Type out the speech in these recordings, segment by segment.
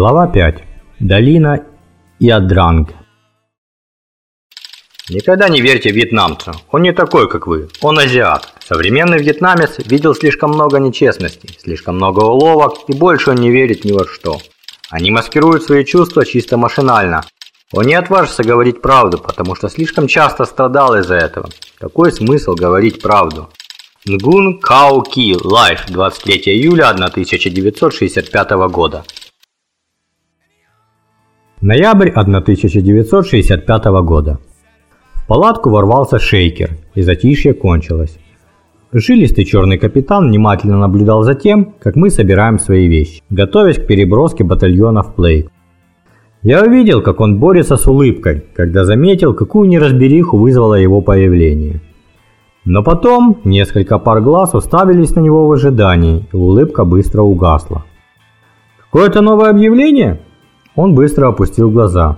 Глава 5. Долина Ядранг. Никогда не верьте вьетнамцу. Он не такой, как вы. Он азиат. Современный вьетнамец видел слишком много нечестностей, слишком много уловок, и больше он не верит ни во что. Они маскируют свои чувства чисто машинально. Он не отважится говорить правду, потому что слишком часто страдал из-за этого. Какой смысл говорить правду? Нгуен Као Ки, Life, 23 июля 1965 года. Ноябрь 1965 года. В палатку ворвался шейкер, и затишье кончилось. Жилистый черный капитан внимательно наблюдал за тем, как мы собираем свои вещи, готовясь к переброске батальона в Плей. Я увидел, как он борется с улыбкой, когда заметил, какую неразбериху вызвало его появление. Но потом несколько пар глаз уставились на него в ожидании, и улыбка быстро угасла. «Какое-то новое объявление?» Он быстро опустил глаза.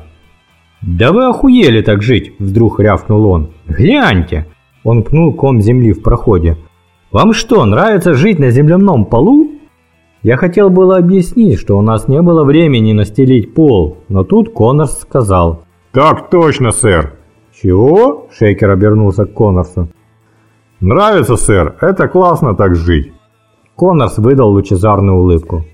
«Да вы охуели так жить!» – вдруг рявкнул он. «Гляньте!» – он пнул ком земли в проходе. «Вам что, нравится жить на земляном полу?» Я хотел было объяснить, что у нас не было времени настелить пол, но тут Коннорс сказал. Так точно, сэр. «Чего?» – Шейкер обернулся к Коннорсу. Нравится, сэр. Это классно так жить. Коннорс выдал лучезарную улыбку.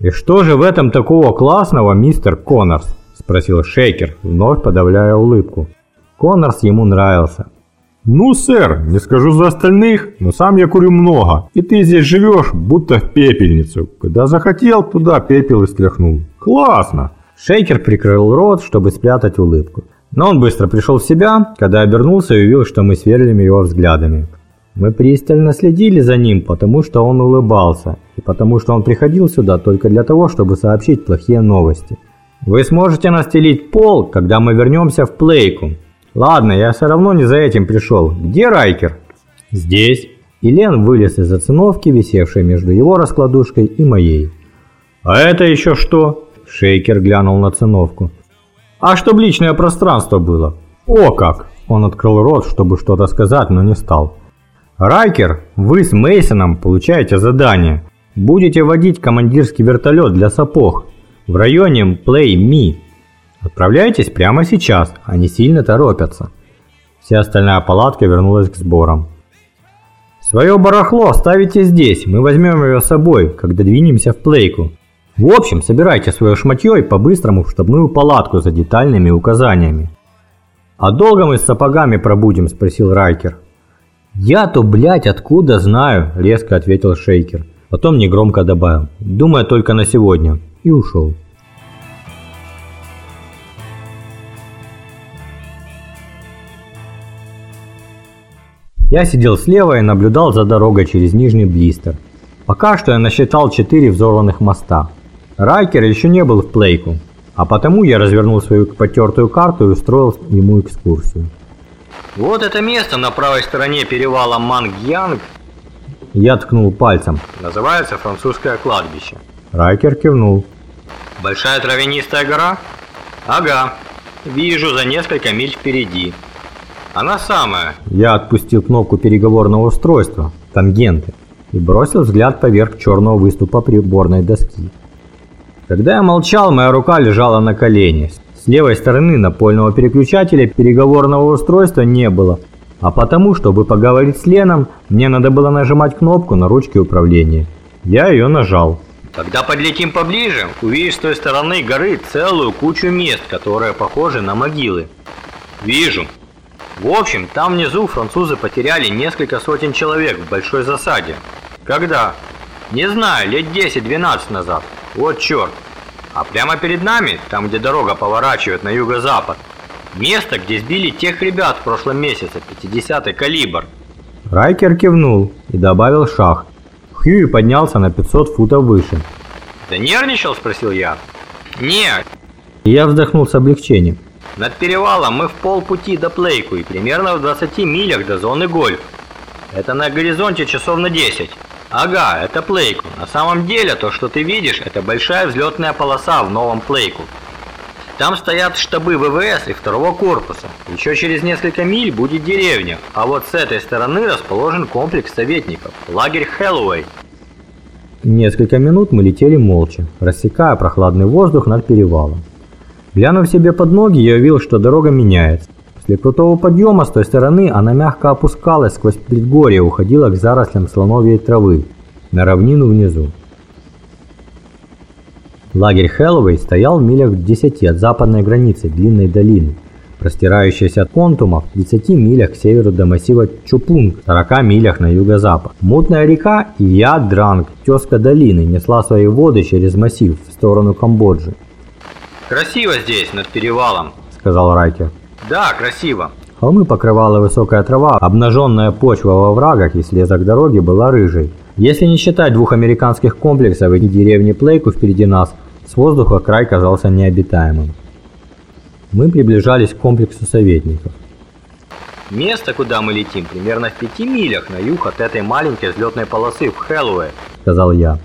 «И что же в этом такого классного, мистер Коннорс?» – спросил Шейкер, вновь подавляя улыбку. Коннорс ему нравился. Ну, сэр, не скажу за остальных, но сам я курю много, и ты здесь живешь, будто в пепельницу. Когда захотел, туда пепел и стряхнул. Классно! Шейкер прикрыл рот, чтобы спрятать улыбку. Но он быстро пришел в себя, когда обернулся и увидел, что мы сверлим его взглядами. Мы пристально следили за ним, потому что он улыбался, и потому что он приходил сюда только для того, чтобы сообщить плохие новости. Вы сможете настелить пол, когда мы вернемся в Плейку. Ладно, я все равно не за этим пришел. Где Райкер? Здесь. И Лен вылез из оциновки, висевшей между его раскладушкой и моей. А это еще что? Шейкер глянул на циновку. А чтоб личное пространство было. О как! Он открыл рот, чтобы что-то сказать, но не стал. Райкер, вы с Мейсоном получаете задание. Будете водить командирский вертолет для сапог в районе Play Me. Отправляйтесь прямо сейчас, они сильно торопятся. Вся остальная палатка вернулась к сборам. Свое барахло оставите здесь, мы возьмем ее с собой, когда двинемся в Плейку. В общем, собирайте свое шматье и по-быстрому в штабную палатку за детальными указаниями. «А долго мы с сапогами пробудем?» – спросил Райкер. «Я-то, блядь, откуда знаю?» – резко ответил Шейкер. Потом негромко добавил. «Думаю только на сегодня». И ушел. Я сидел слева и наблюдал за дорогой через Нижний Блистер. Пока что я насчитал четыре взорванных моста. Райкер еще не был в плейку, а потому я развернул свою потертую карту и устроил ему экскурсию. Вот это место на правой стороне перевала Мангьянг. Я ткнул пальцем. Называется французское кладбище. Райкер кивнул. Большая травянистая гора? Ага. Вижу за несколько миль впереди. Она самая. Я отпустил кнопку переговорного устройства, тангенты, и бросил взгляд поверх черного выступа приборной доски. Когда я молчал, моя рука лежала на колене. С левой стороны напольного переключателя переговорного устройства не было, а потому, чтобы поговорить с Леном, мне надо было нажимать кнопку на ручке управления. Я ее нажал. Когда подлетим поближе, увидишь с той стороны горы целую кучу мест, которые похожи на могилы. Вижу. В общем, там внизу французы потеряли несколько сотен человек в большой засаде. Когда? Не знаю, лет 10-12 назад. Вот черт. А прямо перед нами, там где дорога поворачивает на юго-запад, место, где сбили тех ребят в прошлом месяце, 50-й калибр. Райкер кивнул и добавил шаг. Хьюи поднялся на 500 футов выше. «Да нервничал?» – спросил я. «Нет». И я вздохнул с облегчением. Над перевалом мы в полпути до Плейку и примерно в 20 милях до зоны гольф. Это на горизонте часов на 10. Ага, это Плейку. На самом деле то, что ты видишь, это большая взлетная полоса в новом Плейку. Там стоят штабы ВВС и второго корпуса. Еще через несколько миль будет деревня, а вот с этой стороны расположен комплекс советников, лагерь Хэллоуэй. Несколько минут мы летели молча, рассекая прохладный воздух над перевалом. Глянув себе под ноги, я увидел, что дорога меняется. После крутого подъема с той стороны она мягко опускалась сквозь предгорье и уходила к зарослям слоновьей травы, на равнину внизу. Лагерь Хэллоуэй стоял в милях в 10 от западной границы длинной долины, простирающейся от Контума в 30 милях к северу до массива Чупунг, 40 милях на юго-запад. Мутная река Ия-Дранг, тезка долины, несла свои воды через массив в сторону Камбоджи. «Красиво здесь, над перевалом», — сказал Райкер. «Да, красиво». Холмы покрывала высокая трава, обнаженная почва во врагах и слезок дороги была рыжей. Если не считать двух американских комплексов и деревни Плейку впереди нас, с воздуха край казался необитаемым. Мы приближались к комплексу советников. Место, куда мы летим, примерно в пяти милях на юг от этой маленькой взлетной полосы в Хэллоуэ, сказал я.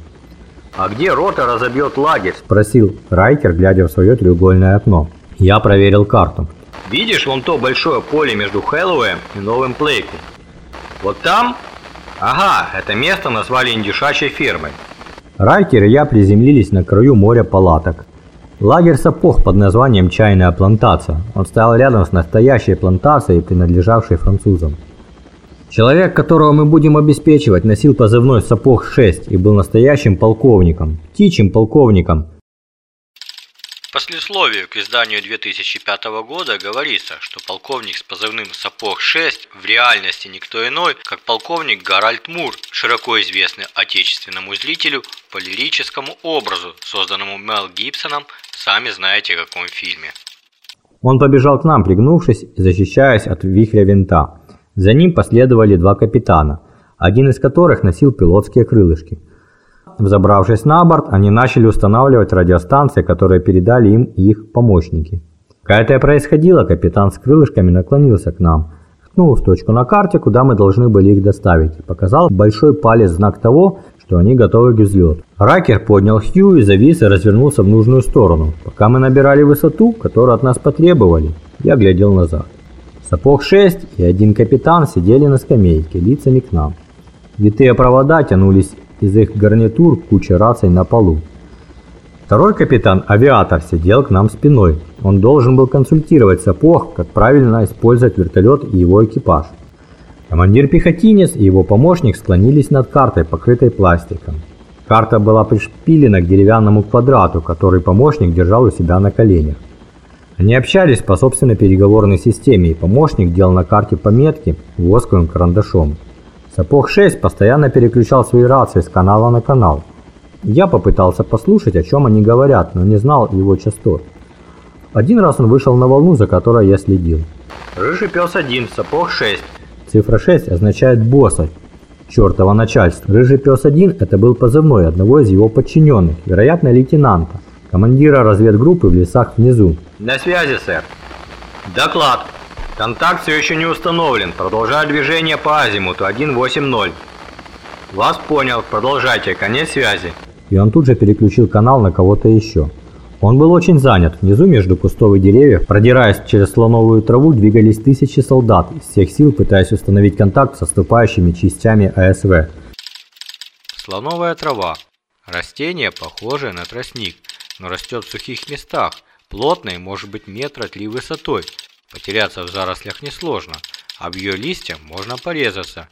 «А где рота разобьет лагерь?» – спросил Райкер, глядя в свое треугольное окно. Я проверил карту. «Видишь вон то большое поле между Хэллоуэем и Новым Плейку? Вот там? Ага, это место назвали индюшачьей фермой. Райкер и я приземлились на краю моря палаток. Лагерь сапог под названием «Чайная плантация». Он стоял рядом с настоящей плантацией, принадлежавшей французам. Человек, которого мы будем обеспечивать, носил позывной «Сапог-6» и был настоящим полковником, птичьим полковником – послесловию к изданию 2005 года говорится, что полковник с позывным «Сапог-6» в реальности никто иной, как полковник Гарольд Мур, широко известный отечественному зрителю по лирическому образу, созданному Мел Гибсоном, сами знаете в каком фильме. Он побежал к нам, пригнувшись, защищаясь от вихря винта. За ним последовали два капитана, один из которых носил пилотские крылышки – Взобравшись на борт, они начали устанавливать радиостанции, которые передали им их помощники. Когда это происходило, капитан с крылышками наклонился к нам, ткнул в точку на карте, куда мы должны были их доставить, показал большой палец знак того, что они готовы к взлету. Ракер поднял Хью и завис и развернулся в нужную сторону. Пока мы набирали высоту, которую от нас потребовали, я глядел назад. Сапог 6 и один капитан сидели на скамейке, лицами к нам. Витые провода тянулись из их гарнитур куча раций на полу. Второй капитан, авиатор, сидел к нам спиной. Он должен был консультировать сапог, как правильно использовать вертолет и его экипаж. Командир-пехотинец и его помощник склонились над картой, покрытой пластиком. Карта была пришпилена к деревянному квадрату, который помощник держал у себя на коленях. Они общались по собственной переговорной системе, и помощник делал на карте пометки восковым карандашом. Сапог 6 постоянно переключал свои рации с канала на канал. Я попытался послушать, о чем они говорят, но не знал его частот. Один раз он вышел на волну, за которой я следил. «Рыжий пес 1, сапог 6». Цифра 6 означает босса, чертова начальства. Рыжий пес 1 это был позывной одного из его подчиненных, вероятно лейтенанта, командира разведгруппы в лесах внизу. «На связи, сэр». «Доклад». Контакт все еще не установлен. Продолжаю движение по азимуту 180. Вас понял. Продолжайте. Конец связи. И он тут же переключил канал на кого-то еще. Он был очень занят. Внизу между кустов и деревьев, продираясь через слоновую траву, двигались тысячи солдат, из всех сил пытаясь установить контакт с оступающими частями АСВ. Слоновая трава. Растение, похожее на тростник, но растет в сухих местах, плотное, может быть метра три высотой, Потеряться в зарослях несложно, об ее листья можно порезаться.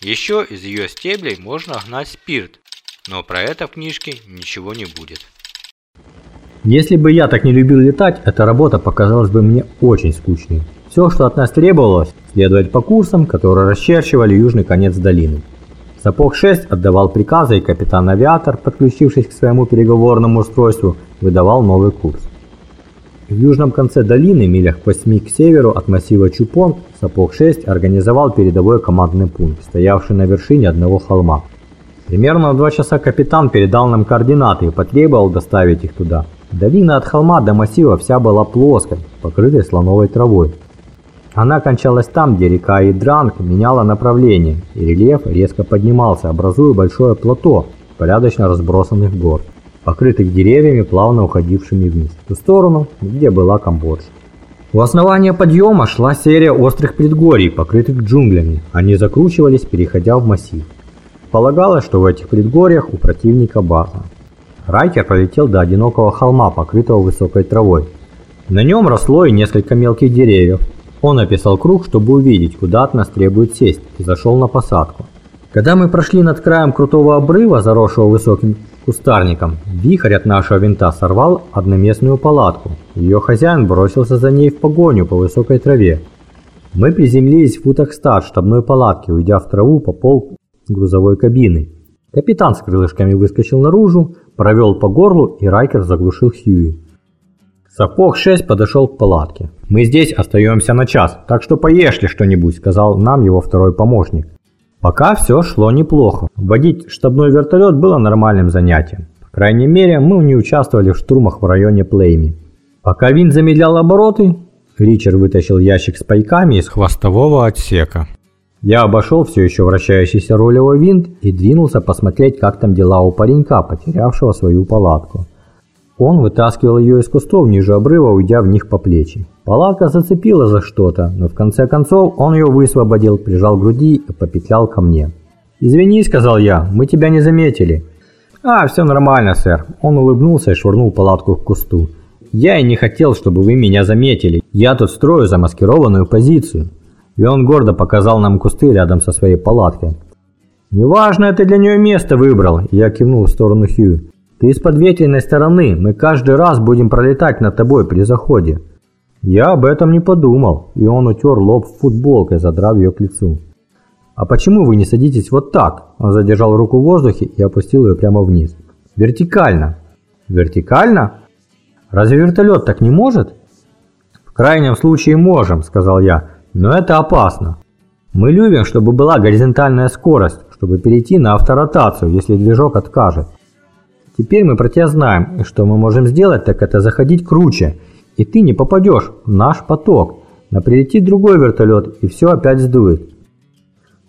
Еще из ее стеблей можно гнать спирт, но про это в книжке ничего не будет. Если бы я так не любил летать, эта работа показалась бы мне очень скучной. Все, что от нас требовалось, следовать по курсам, которые расчерчивали южный конец долины. Сапог 6 отдавал приказы, и капитан-авиатор, подключившись к своему переговорному устройству, выдавал новый курс. В южном конце долины, милях к 8 к северу от массива Чупон, Сапог 6 организовал передовой командный пункт, стоявший на вершине одного холма. Примерно в 2 часа капитан передал нам координаты и потребовал доставить их туда. Долина от холма до массива вся была плоской, покрытой слоновой травой. Она кончалась там, где река Идранг меняла направление, и рельеф резко поднимался, образуя большое плато порядочно разбросанных гор, покрытых деревьями, плавно уходившими вниз, в ту сторону, где была Камбоджа. У основания подъема шла серия острых предгорий, покрытых джунглями. Они закручивались, переходя в массив. Полагалось, что в этих предгорьях у противника база. Райкер пролетел до одинокого холма, покрытого высокой травой. На нем росло и несколько мелких деревьев, он описал круг, чтобы увидеть, куда от нас требует сесть, и зашел на посадку. Когда мы прошли над краем крутого обрыва, заросшего высоким кустарником, вихрь от нашего винта сорвал одноместную палатку. Ее хозяин бросился за ней в погоню по высокой траве. Мы приземлились в футах ста от штабной палатки, уйдя в траву по пол грузовой кабины. Капитан с крылышками выскочил наружу, провел по горлу, и Райкер заглушил Хьюи. Сапог 6 подошел к палатке. «Мы здесь остаемся на час, так что поешьте что-нибудь», – сказал нам его второй помощник. Пока все шло неплохо. Водить штабной вертолет было нормальным занятием. По крайней мере, мы не участвовали в штурмах в районе Плейми. Пока винт замедлял обороты, Ричард вытащил ящик с пайками из хвостового отсека. Я обошел все еще вращающийся рулевой винт и двинулся посмотреть, как там дела у паренька, потерявшего свою палатку. Он вытаскивал ее из кустов ниже обрыва, уйдя в них по плечи. Палатка зацепила за что-то, но в конце концов он ее высвободил, прижал к груди и попетлял ко мне. «Извини», — сказал я, — «мы тебя не заметили». «А, все нормально, сэр». Он улыбнулся и швырнул палатку к кусту. «Я и не хотел, чтобы вы меня заметили. Я тут строю замаскированную позицию». И он гордо показал нам кусты рядом со своей палаткой. «Неважно, ты для нее место выбрал», – я кивнул в сторону Хью. Ты подветренной стороны, мы каждый раз будем пролетать над тобой при заходе. Я об этом не подумал, и он утер лоб футболкой, задрав ее к лицу. А почему вы не садитесь вот так? Он задержал руку в воздухе и опустил ее прямо вниз. Вертикально. Вертикально? Разве вертолет так не может? В крайнем случае можем, сказал я, но это опасно. Мы любим, чтобы была горизонтальная скорость, чтобы перейти на авторотацию, если движок откажет. Теперь мы про тебя знаем, и что мы можем сделать, так это заходить круче, и ты не попадешь в наш поток. Но прилетит другой вертолет, и все опять сдует.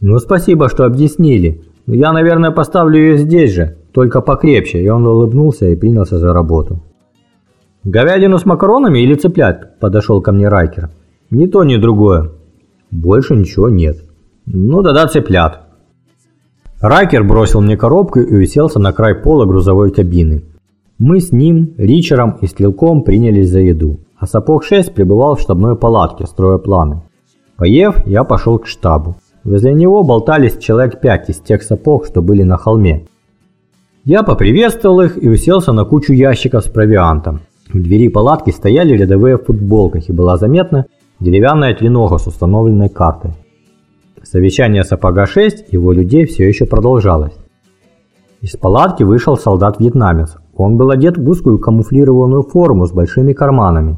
Ну спасибо, что объяснили. Но я, наверное, поставлю ее здесь же, только покрепче. И он улыбнулся и принялся за работу. Говядину с макаронами или цыплят? Подошел ко мне Райкер. Ни то, ни другое. Больше ничего нет. Ну да-да, цыплят. Райкер бросил мне коробку и уселся на край пола грузовой кабины. Мы с ним, Ричером и Стрелком принялись за еду, а Сапог 6 пребывал в штабной палатке, строя планы. Поев, я пошел к штабу. Возле него болтались человек пять из тех сапог, что были на холме. Я поприветствовал их и уселся на кучу ящиков с провиантом. В двери палатки стояли рядовые в футболках и была заметна деревянная тренога с установленной картой. Совещание Сапога-6 его людей все еще продолжалось. Из палатки вышел солдат-вьетнамец. Он был одет в узкую камуфлированную форму с большими карманами.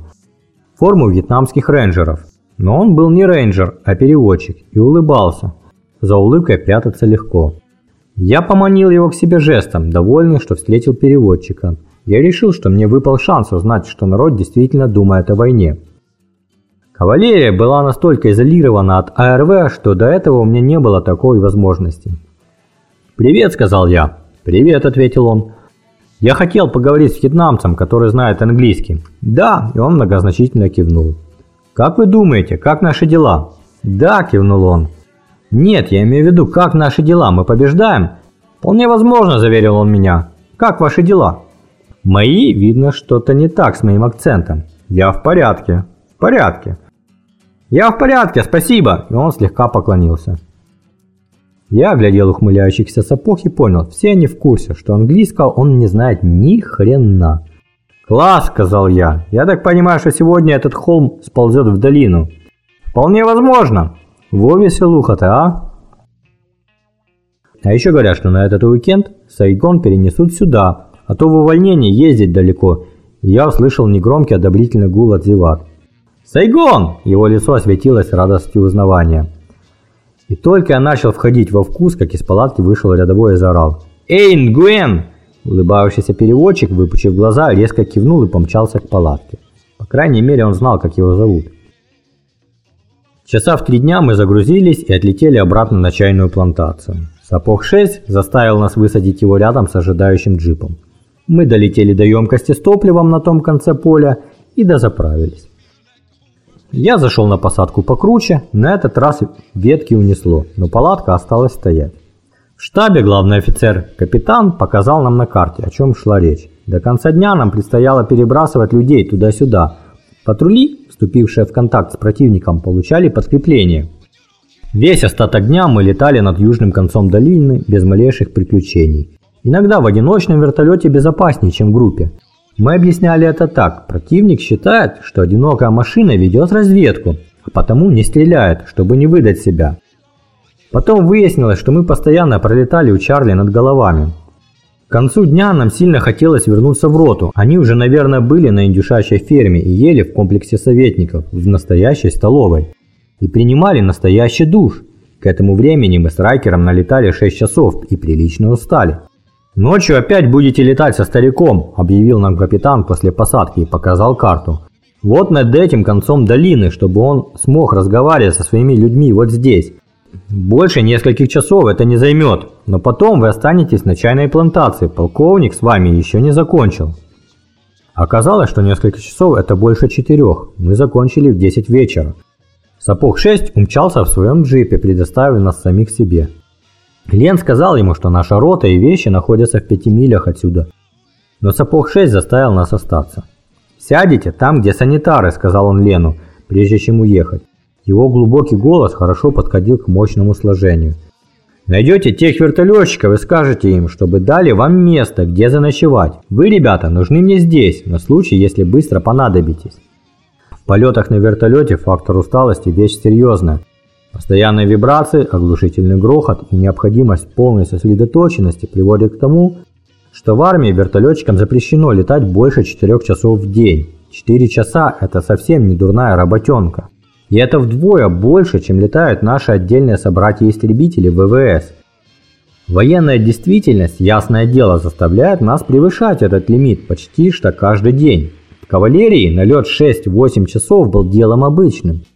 Форму вьетнамских рейнджеров. Но он был не рейнджер, а переводчик и улыбался. За улыбкой прятаться легко. Я поманил его к себе жестом, довольный, что встретил переводчика. Я решил, что мне выпал шанс узнать, что народ действительно думает о войне. Кавалерия была настолько изолирована от АРВ, что до этого у меня не было такой возможности. «Привет», — сказал я. «Привет», — ответил он. «Я хотел поговорить с вьетнамцем, который знает английский». «Да», — и он многозначительно кивнул. «Как вы думаете, как наши дела?» «Да», — кивнул он. «Нет, я имею в виду, как наши дела, мы побеждаем?» «Вполне возможно», — заверил он меня. «Как ваши дела?» «Мои, видно, что-то не так с моим акцентом. Я в порядке, в порядке». «Я в порядке, спасибо!» И он слегка поклонился. Я оглядел ухмыляющихся сапог и понял, все они в курсе, что английского он не знает ни хрена. «Класс!» – сказал я. «Я так понимаю, что сегодня этот холм сползет в долину». «Вполне возможно!» «Во веселуха-то, а?» А еще говорят, что на этот уикенд Сайгон перенесут сюда, а то в увольнение ездить далеко. Я услышал негромкий одобрительный гул от зевак. «Сайгон!» – его лицо осветилось радостью узнавания. И только я начал входить во вкус, как из палатки вышел рядовой и заорал. «Эй, Нгуэн!» Улыбающийся переводчик, выпучив глаза, резко кивнул и помчался к палатке. По крайней мере, он знал, как его зовут. Часа в три дня мы загрузились и отлетели обратно на чайную плантацию. Сапог 6 заставил нас высадить его рядом с ожидающим джипом. Мы долетели до емкости с топливом на том конце поля и дозаправились. Я зашел на посадку покруче, на этот раз ветки унесло, но палатка осталась стоять. В штабе главный офицер, капитан, показал нам на карте, о чем шла речь. До конца дня нам предстояло перебрасывать людей туда-сюда. Патрули, вступившие в контакт с противником, получали подкрепление. Весь остаток дня мы летали над южным концом долины без малейших приключений. Иногда в одиночном вертолете безопаснее, чем в группе. Мы объясняли это так. Противник считает, что одинокая машина ведет разведку, а потому не стреляет, чтобы не выдать себя. Потом выяснилось, что мы постоянно пролетали у Чарли над головами. К концу дня нам сильно хотелось вернуться в роту. Они уже, наверное, были на индюшачьей ферме и ели в комплексе советников в настоящей столовой. И принимали настоящий душ. К этому времени мы с Райкером налетали 6 часов и прилично устали. «Ночью опять будете летать со стариком», – объявил нам капитан после посадки и показал карту. «Вот над этим концом долины, чтобы он смог разговаривать со своими людьми вот здесь. Больше нескольких часов это не займет, но потом вы останетесь на чайной плантации, полковник с вами еще не закончил». Оказалось, что несколько часов это больше четырех, мы закончили в 10 вечера. Сапог 6 умчался в своем джипе, предоставив нас самих себе. Лен сказал ему, что наша рота и вещи находятся в пяти милях отсюда. Но сапог 6 заставил нас остаться. «Сядете там, где санитары», – сказал он Лену, прежде чем уехать. Его глубокий голос хорошо подходил к мощному сложению. Найдете тех вертолетчиков и скажете им, чтобы дали вам место, где заночевать. Вы, ребята, нужны мне здесь, на случай, если быстро понадобитесь. В полетах на вертолете фактор усталости – вещь серьезная. Постоянные вибрации, оглушительный грохот и необходимость полной сосредоточенности приводят к тому, что в армии вертолетчикам запрещено летать больше 4 часов в день. 4 часа – это совсем не дурная работенка. И это вдвое больше, чем летают наши отдельные собратья-истребители ВВС. Военная действительность, ясное дело, заставляет нас превышать этот лимит почти что каждый день. В кавалерии налет 6-8 часов был делом обычным –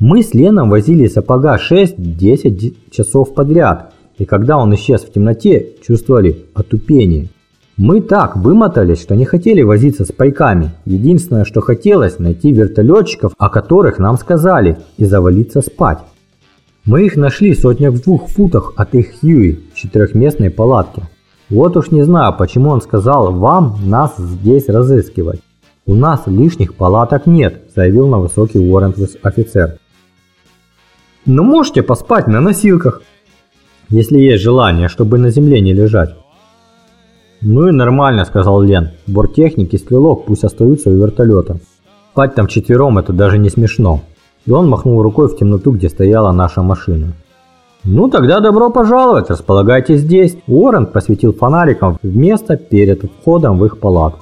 мы с Леном возили сапога 6-10 часов подряд, и когда он исчез в темноте, чувствовали отупение. Мы так вымотались, что не хотели возиться с пайками. Единственное, что хотелось, найти вертолетчиков, о которых нам сказали, и завалиться спать. Мы их нашли сотня в двух футах от их Хьюи четырехместной палатке. Вот уж не знаю, почему он сказал вам нас здесь разыскивать. У нас лишних палаток нет, заявил на высокий уоррент офицер. Но можете поспать на носилках, если есть желание, чтобы на земле не лежать. Ну и нормально, сказал Лен. Борттехник и стрелок пусть остаются у вертолета. Спать там четвером это даже не смешно. И он махнул рукой в темноту, где стояла наша машина. «Ну тогда добро пожаловать, располагайтесь здесь». Уоррен посветил фонариком в место перед входом в их палатку.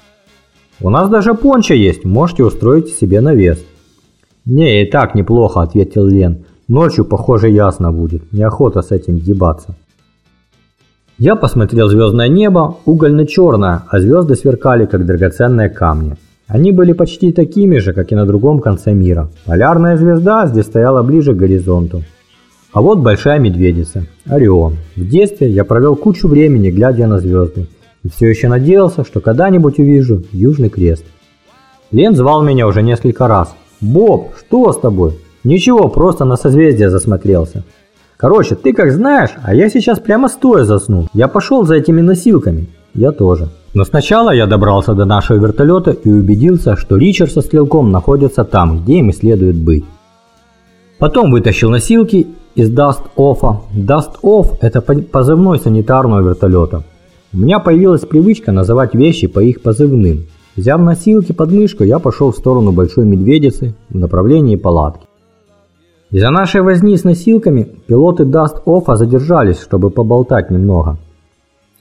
«У нас даже понча есть, можете устроить себе навес». «Не, и так неплохо», – ответил Лен. Ночью, похоже, ясно будет. Неохота с этим ебаться. Я посмотрел звездное небо, угольно-черное, а звезды сверкали, как драгоценные камни. Они были почти такими же, как и на другом конце мира. Полярная звезда здесь стояла ближе к горизонту. А вот большая медведица, Орион. В детстве я провел кучу времени, глядя на звезды. И все еще надеялся, что когда-нибудь увижу Южный Крест. Лен звал меня уже несколько раз. «Боб, что с тобой? Ничего, просто на созвездие засмотрелся. Короче, ты как знаешь, а я сейчас прямо стоя заснул. Я пошел за этими носилками. Я тоже. Но сначала я добрался до нашего вертолета и убедился, что Ричард со стрелком находятся там, где им и следует быть. Потом вытащил носилки из Dust Off. Dust Off – это позывной санитарного вертолета. У меня появилась привычка называть вещи по их позывным. Взяв носилки под мышку, я пошел в сторону Большой Медведицы в направлении палатки. Из-за нашей возни с носилками пилоты Даст Оффа задержались, чтобы поболтать немного.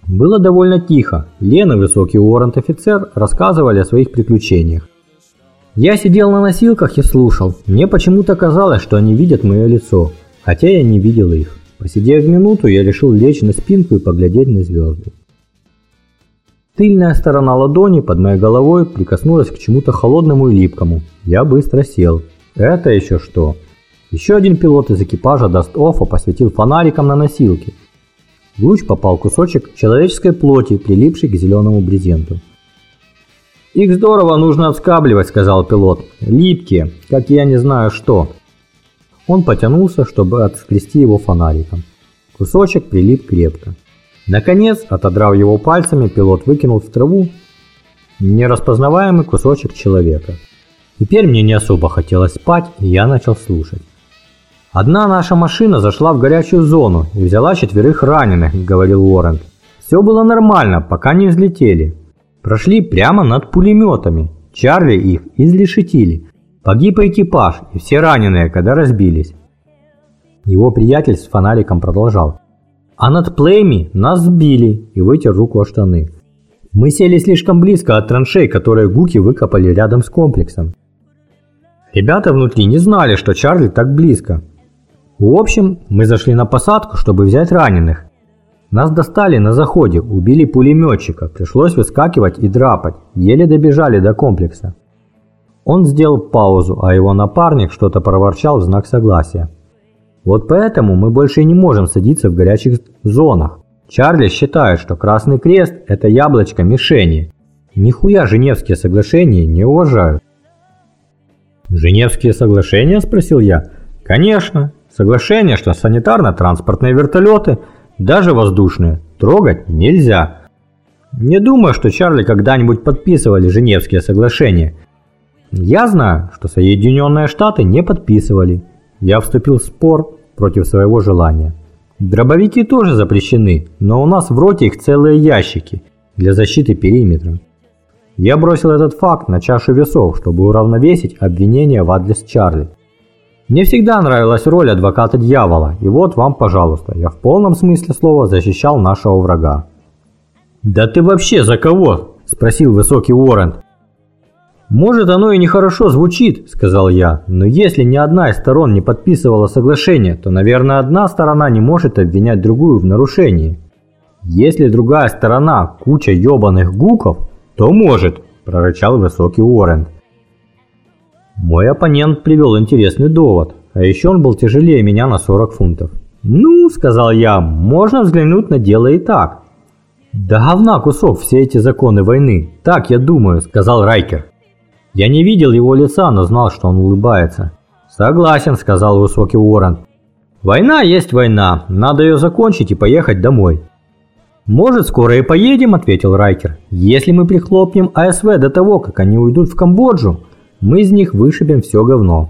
Было довольно тихо. Лена высокий уоррент-офицер рассказывали о своих приключениях. Я сидел на носилках и слушал. Мне почему-то казалось, что они видят мое лицо, хотя я не видел их. Посидев минуту, я решил лечь на спинку и поглядеть на звезды. Тыльная сторона ладони под моей головой прикоснулась к чему-то холодному и липкому. Я быстро сел. Это еще что? Еще один пилот из экипажа Даст-Оффа посветил фонариком на носилки. В луч попал кусочек человеческой плоти, прилипший к зеленому брезенту. «Их здорово нужно отскабливать», — сказал пилот. «Липкие, как я не знаю что». Он потянулся, чтобы отскрести его фонариком. Кусочек прилип крепко. Наконец, отодрав его пальцами, пилот выкинул в траву нераспознаваемый кусочек человека. Теперь мне не особо хотелось спать, и я начал слушать. «Одна наша машина зашла в горячую зону и взяла четверых раненых», — говорил Уоррент. «Все было нормально, пока не взлетели. Прошли прямо над пулеметами. Чарли их излишетили. Погиб экипаж и все раненые, когда разбились». Его приятель с фонариком продолжал. А над Плейми нас сбили и вытер руку о штаны. Мы сели слишком близко от траншей, которые гуки выкопали рядом с комплексом. Ребята внутри не знали, что Чарли так близко. В общем, мы зашли на посадку, чтобы взять раненых. Нас достали на заходе, убили пулеметчика, пришлось выскакивать и драпать, еле добежали до комплекса. Он сделал паузу, а его напарник что-то проворчал в знак согласия. Вот поэтому мы больше не можем садиться в горячих зонах. Чарли считает, что Красный Крест – это яблочко мишени. Нихуя Женевские соглашения не уважают. «Женевские соглашения?» – спросил я. «Конечно. Соглашение, что санитарно-транспортные вертолеты, даже воздушные, трогать нельзя. Не думаю, что Чарли когда-нибудь подписывали Женевские соглашения. Я знаю, что Соединенные Штаты не подписывали. Я вступил в спор против своего желания. Дробовики тоже запрещены, но у нас в роте их целые ящики для защиты периметра. Я бросил этот факт на чашу весов, чтобы уравновесить обвинения в адрес Чарли. Мне всегда нравилась роль адвоката дьявола, и вот вам, пожалуйста, я в полном смысле слова защищал нашего врага. «Да ты вообще за кого?» – спросил высокий Уоррент. «Может, оно и нехорошо звучит», – сказал я, – «но если ни одна из сторон не подписывала соглашение, то, наверное, одна сторона не может обвинять другую в нарушении. Если другая сторона – куча ёбаных гуков, то может», – прорычал высокий Уоррен. Мой оппонент привел интересный довод, а еще он был тяжелее меня на 40 фунтов. «Ну», – сказал я, – «можно взглянуть на дело и так». «Да говна кусок все эти законы войны, так я думаю», – сказал Райкер. Я не видел его лица, но знал, что он улыбается. «Согласен», – сказал высокий Уоррен. «Война есть война, надо ее закончить и поехать домой». «Может, скоро и поедем», – ответил Райкер. «Если мы прихлопнем АСВ до того, как они уйдут в Камбоджу, мы из них вышибем все говно».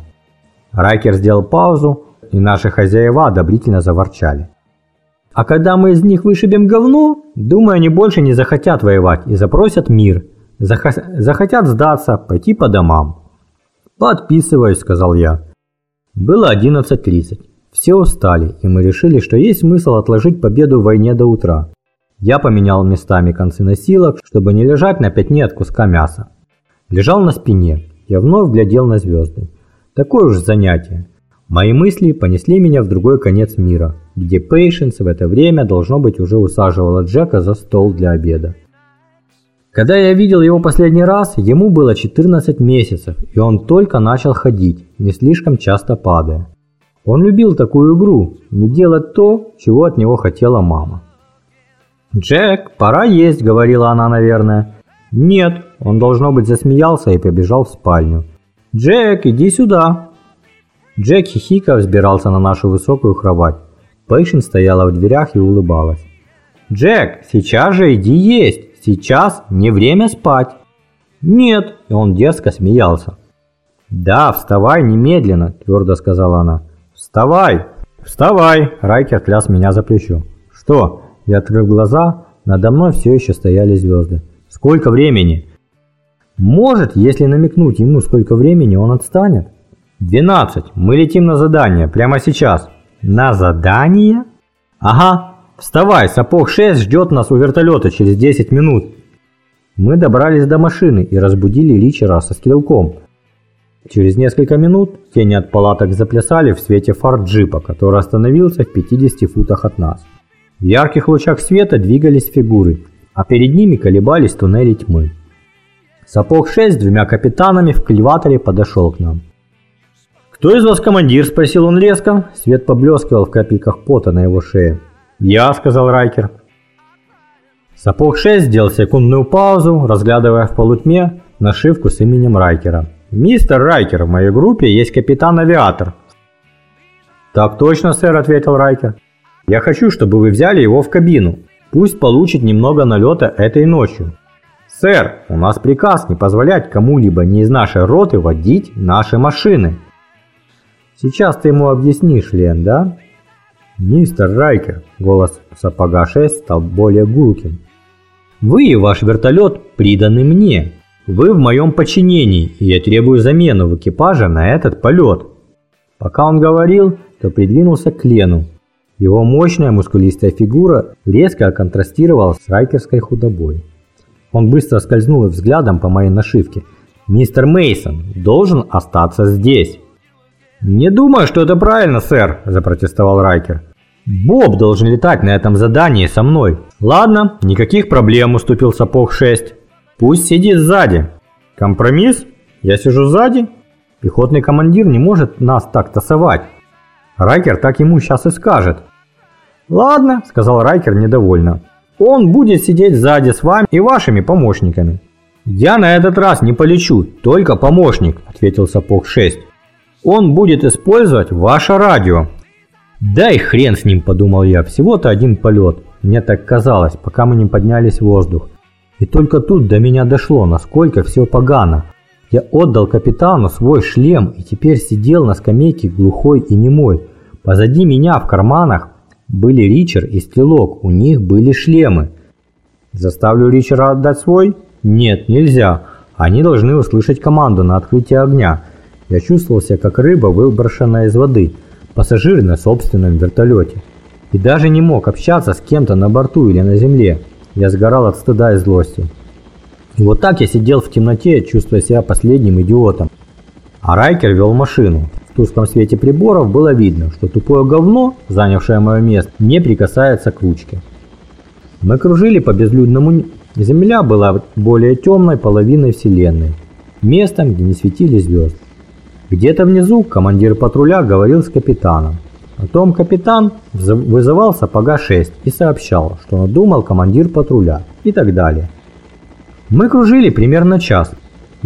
Райкер сделал паузу, и наши хозяева одобрительно заворчали. «А когда мы из них вышибем говно, думаю, они больше не захотят воевать и запросят мир», захотят сдаться, пойти по домам. «Подписываюсь», – сказал я. Было 11.30. Все устали, и мы решили, что есть смысл отложить победу в войне до утра. Я поменял местами концы носилок, чтобы не лежать на пятне от куска мяса. Лежал на спине. Я вновь глядел на звезды. Такое уж занятие. Мои мысли понесли меня в другой конец мира, где Пейшенс в это время, должно быть, уже усаживала Джека за стол для обеда. Когда я видел его последний раз, ему было 14 месяцев, и он только начал ходить, не слишком часто падая. Он любил такую игру, не делать то, чего от него хотела мама. «Джек, пора есть», — говорила она, наверное. «Нет», — он, должно быть, засмеялся и побежал в спальню. «Джек, иди сюда». Джек хихика взбирался на нашу высокую кровать. Пейшин стояла в дверях и улыбалась. «Джек, сейчас же иди есть!» Сейчас не время спать. Нет, и он дерзко смеялся. Да, вставай немедленно, твердо сказала она. Вставай, вставай, Райкер тряс меня за плечо. Что? Я открыл глаза, надо мной все еще стояли звезды. Сколько времени? Может, если намекнуть ему, сколько времени, он отстанет. 12. Мы летим на задание, прямо сейчас. На задание? Ага. Вставай, сапог 6 ждет нас у вертолета через 10 минут. Мы добрались до машины и разбудили Ричера со стрелком. Через несколько минут тени от палаток заплясали в свете фар джипа, который остановился в 50 футах от нас. В ярких лучах света двигались фигуры, а перед ними колебались туннели тьмы. Сапог 6 с двумя капитанами в клеваторе подошел к нам. «Кто из вас командир?» – спросил он резко. Свет поблескивал в капельках пота на его шее. «Я», – сказал Райкер. Сапог 6 сделал секундную паузу, разглядывая в полутьме нашивку с именем Райкера. «Мистер Райкер, в моей группе есть капитан-авиатор». «Так точно, сэр», – ответил Райкер. «Я хочу, чтобы вы взяли его в кабину. Пусть получит немного налета этой ночью». «Сэр, у нас приказ не позволять кому-либо не из нашей роты водить наши машины». Сейчас ты ему объяснишь, Лен, да? Мистер Райкер, голос сапога 6 стал более гулким. Вы и ваш вертолет приданы мне. Вы в моем подчинении, и я требую замену в экипаже на этот полет. Пока он говорил, то придвинулся к Лену. Его мощная мускулистая фигура резко контрастировала с райкерской худобой. Он быстро скользнул взглядом по моей нашивке. «Мистер Мейсон должен остаться здесь». «Не думаю, что это правильно, сэр», – запротестовал Райкер. «Боб должен летать на этом задании со мной». «Ладно, никаких проблем», – уступил Сапог 6. «Пусть сидит сзади». «Компромисс? Я сижу сзади?» Пехотный командир не может нас так тасовать. Райкер так ему сейчас и скажет. «Ладно», – сказал Райкер недовольно. «Он будет сидеть сзади с вами и вашими помощниками». «Я на этот раз не полечу, только помощник», – ответил Сапог 6 он будет использовать ваше радио. Да и хрен с ним, подумал я, всего-то один полет. Мне так казалось, пока мы не поднялись в воздух. И только тут до меня дошло, насколько все погано. Я отдал капитану свой шлем и теперь сидел на скамейке глухой и немой. Позади меня в карманах были Ричард и Стрелок, у них были шлемы. Заставлю Ричера отдать свой? Нет, нельзя. Они должны услышать команду на открытие огня. Я чувствовал себя как рыба, выброшенная из воды, пассажир на собственном вертолете. И даже не мог общаться с кем-то на борту или на земле. Я сгорал от стыда и злости. И вот так я сидел в темноте, чувствуя себя последним идиотом. А Райкер вел машину. Тусклом свете приборов было видно, что тупое говно, занявшее мое место, не прикасается к ручке. Мы кружили по безлюдному... Земля была более темной половиной Вселенной. Местом, где не светили звезды. Где-то внизу командир патруля говорил с капитаном. Потом капитан вызывал сапога 6 и сообщал, что надумал командир патруля и так далее. Мы кружили примерно час.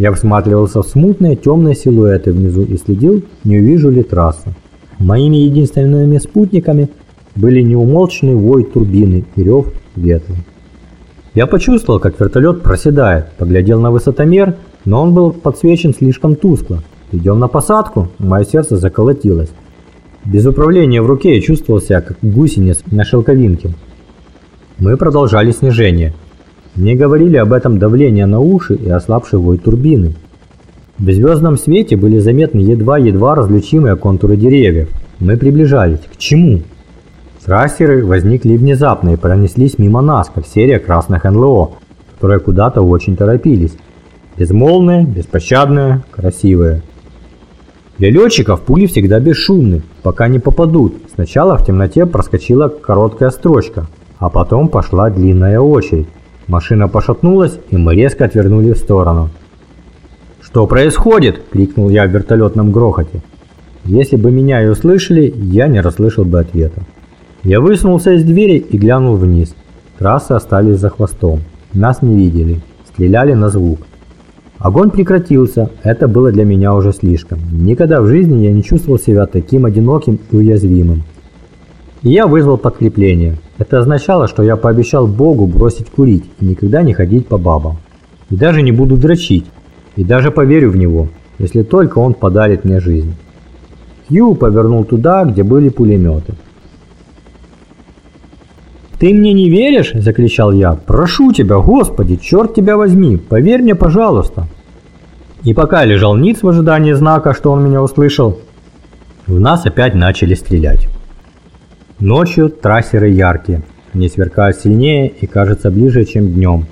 Я всматривался в смутные темные силуэты внизу и следил, не увижу ли трассу. Моими единственными спутниками были неумолчный вой турбины и рев ветра. Я почувствовал, как вертолет проседает, поглядел на высотомер, но он был подсвечен слишком тускло, Идем на посадку? Мое сердце заколотилось. Без управления в руке я чувствовал себя как гусениц на шелковинке. Мы продолжали снижение. Мне говорили об этом давление на уши и ослабший вой турбины. В звездном свете были заметны едва-едва различимые контуры деревьев. Мы приближались. К чему? Трассеры возникли внезапно и пронеслись мимо нас, как серия красных НЛО, которые куда-то очень торопились. Безмолвные, беспощадные, красивые. Для летчиков пули всегда бесшумны, пока не попадут. Сначала в темноте проскочила короткая строчка, а потом пошла длинная очередь. Машина пошатнулась, и мы резко отвернули в сторону. «Что происходит?» – крикнул я в вертолетном грохоте. Если бы меня и услышали, я не расслышал бы ответа. Я высунулся из двери и глянул вниз. Трассы остались за хвостом. Нас не видели. Стреляли на звук. Огонь прекратился, это было для меня уже слишком. Никогда в жизни я не чувствовал себя таким одиноким и уязвимым. И я вызвал подкрепление. Это означало, что я пообещал Богу бросить курить и никогда не ходить по бабам. И даже не буду дрочить. И даже поверю в него, если только он подарит мне жизнь. Хью повернул туда, где были пулеметы. «Ты мне не веришь?» – закричал я. «Прошу тебя, Господи, черт тебя возьми, поверь мне, пожалуйста!» И пока лежал ниц в ожидании знака, что он меня услышал, в нас опять начали стрелять. Ночью трассеры яркие, они сверкают сильнее и кажется ближе, чем днем.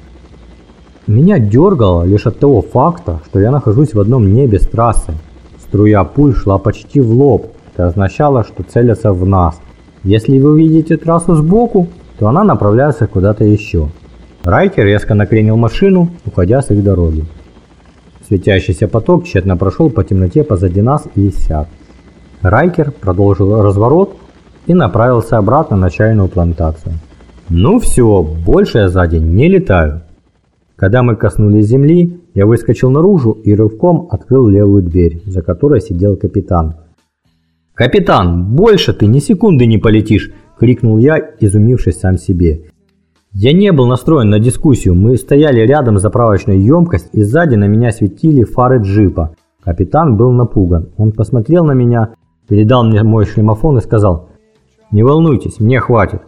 Меня дергало лишь от того факта, что я нахожусь в одном небе с трассы. Струя пуль шла почти в лоб, это означало, что целятся в нас. Если вы видите трассу сбоку, то она направляется куда-то еще. Райкер резко накренил машину, уходя с их дороги. Светящийся поток тщетно прошел по темноте позади нас и иссяк. Райкер продолжил разворот и направился обратно на чайную плантацию. Ну все, больше я сзади не летаю. Когда мы коснулись земли, я выскочил наружу и рывком открыл левую дверь, за которой сидел капитан. «Капитан, больше ты ни секунды не полетишь!» – крикнул я, изумившись сам себе. Я не был настроен на дискуссию, мы стояли рядом с заправочной емкость и сзади на меня светили фары джипа. Капитан был напуган. Он посмотрел на меня, передал мне мой шлемофон и сказал «Не волнуйтесь, мне хватит».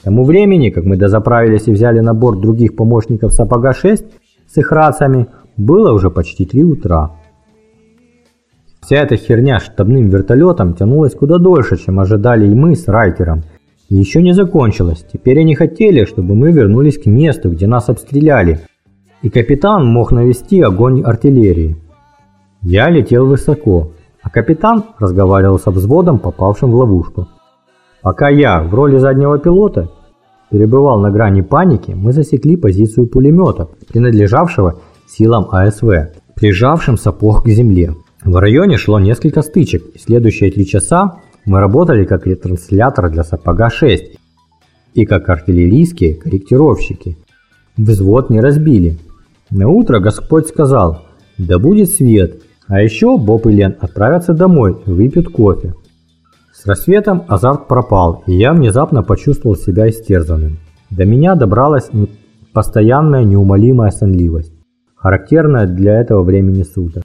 К тому времени, как мы дозаправились и взяли на борт других помощников Сапога-6 с их рациями, было уже почти 3 утра. Вся эта херня штабным вертолетом тянулась куда дольше, чем ожидали и мы с Райкером. И еще не закончилась. Теперь они хотели, чтобы мы вернулись к месту, где нас обстреляли, и капитан мог навести огонь артиллерии. Я летел высоко, а капитан разговаривал со взводом, попавшим в ловушку. Пока я в роли заднего пилота перебывал на грани паники, мы засекли позицию пулемета, принадлежавшего силам АСВ, прижавшим сапог к земле. В районе шло несколько стычек, и следующие три часа мы работали как ретранслятор для сапога-6 и как артиллерийские корректировщики. Взвод не разбили. На утро Господь сказал, да будет свет, а еще Боб и Лен отправятся домой и выпьют кофе. С рассветом азарт пропал, и я внезапно почувствовал себя истерзанным. До меня добралась постоянная неумолимая сонливость, характерная для этого времени суток.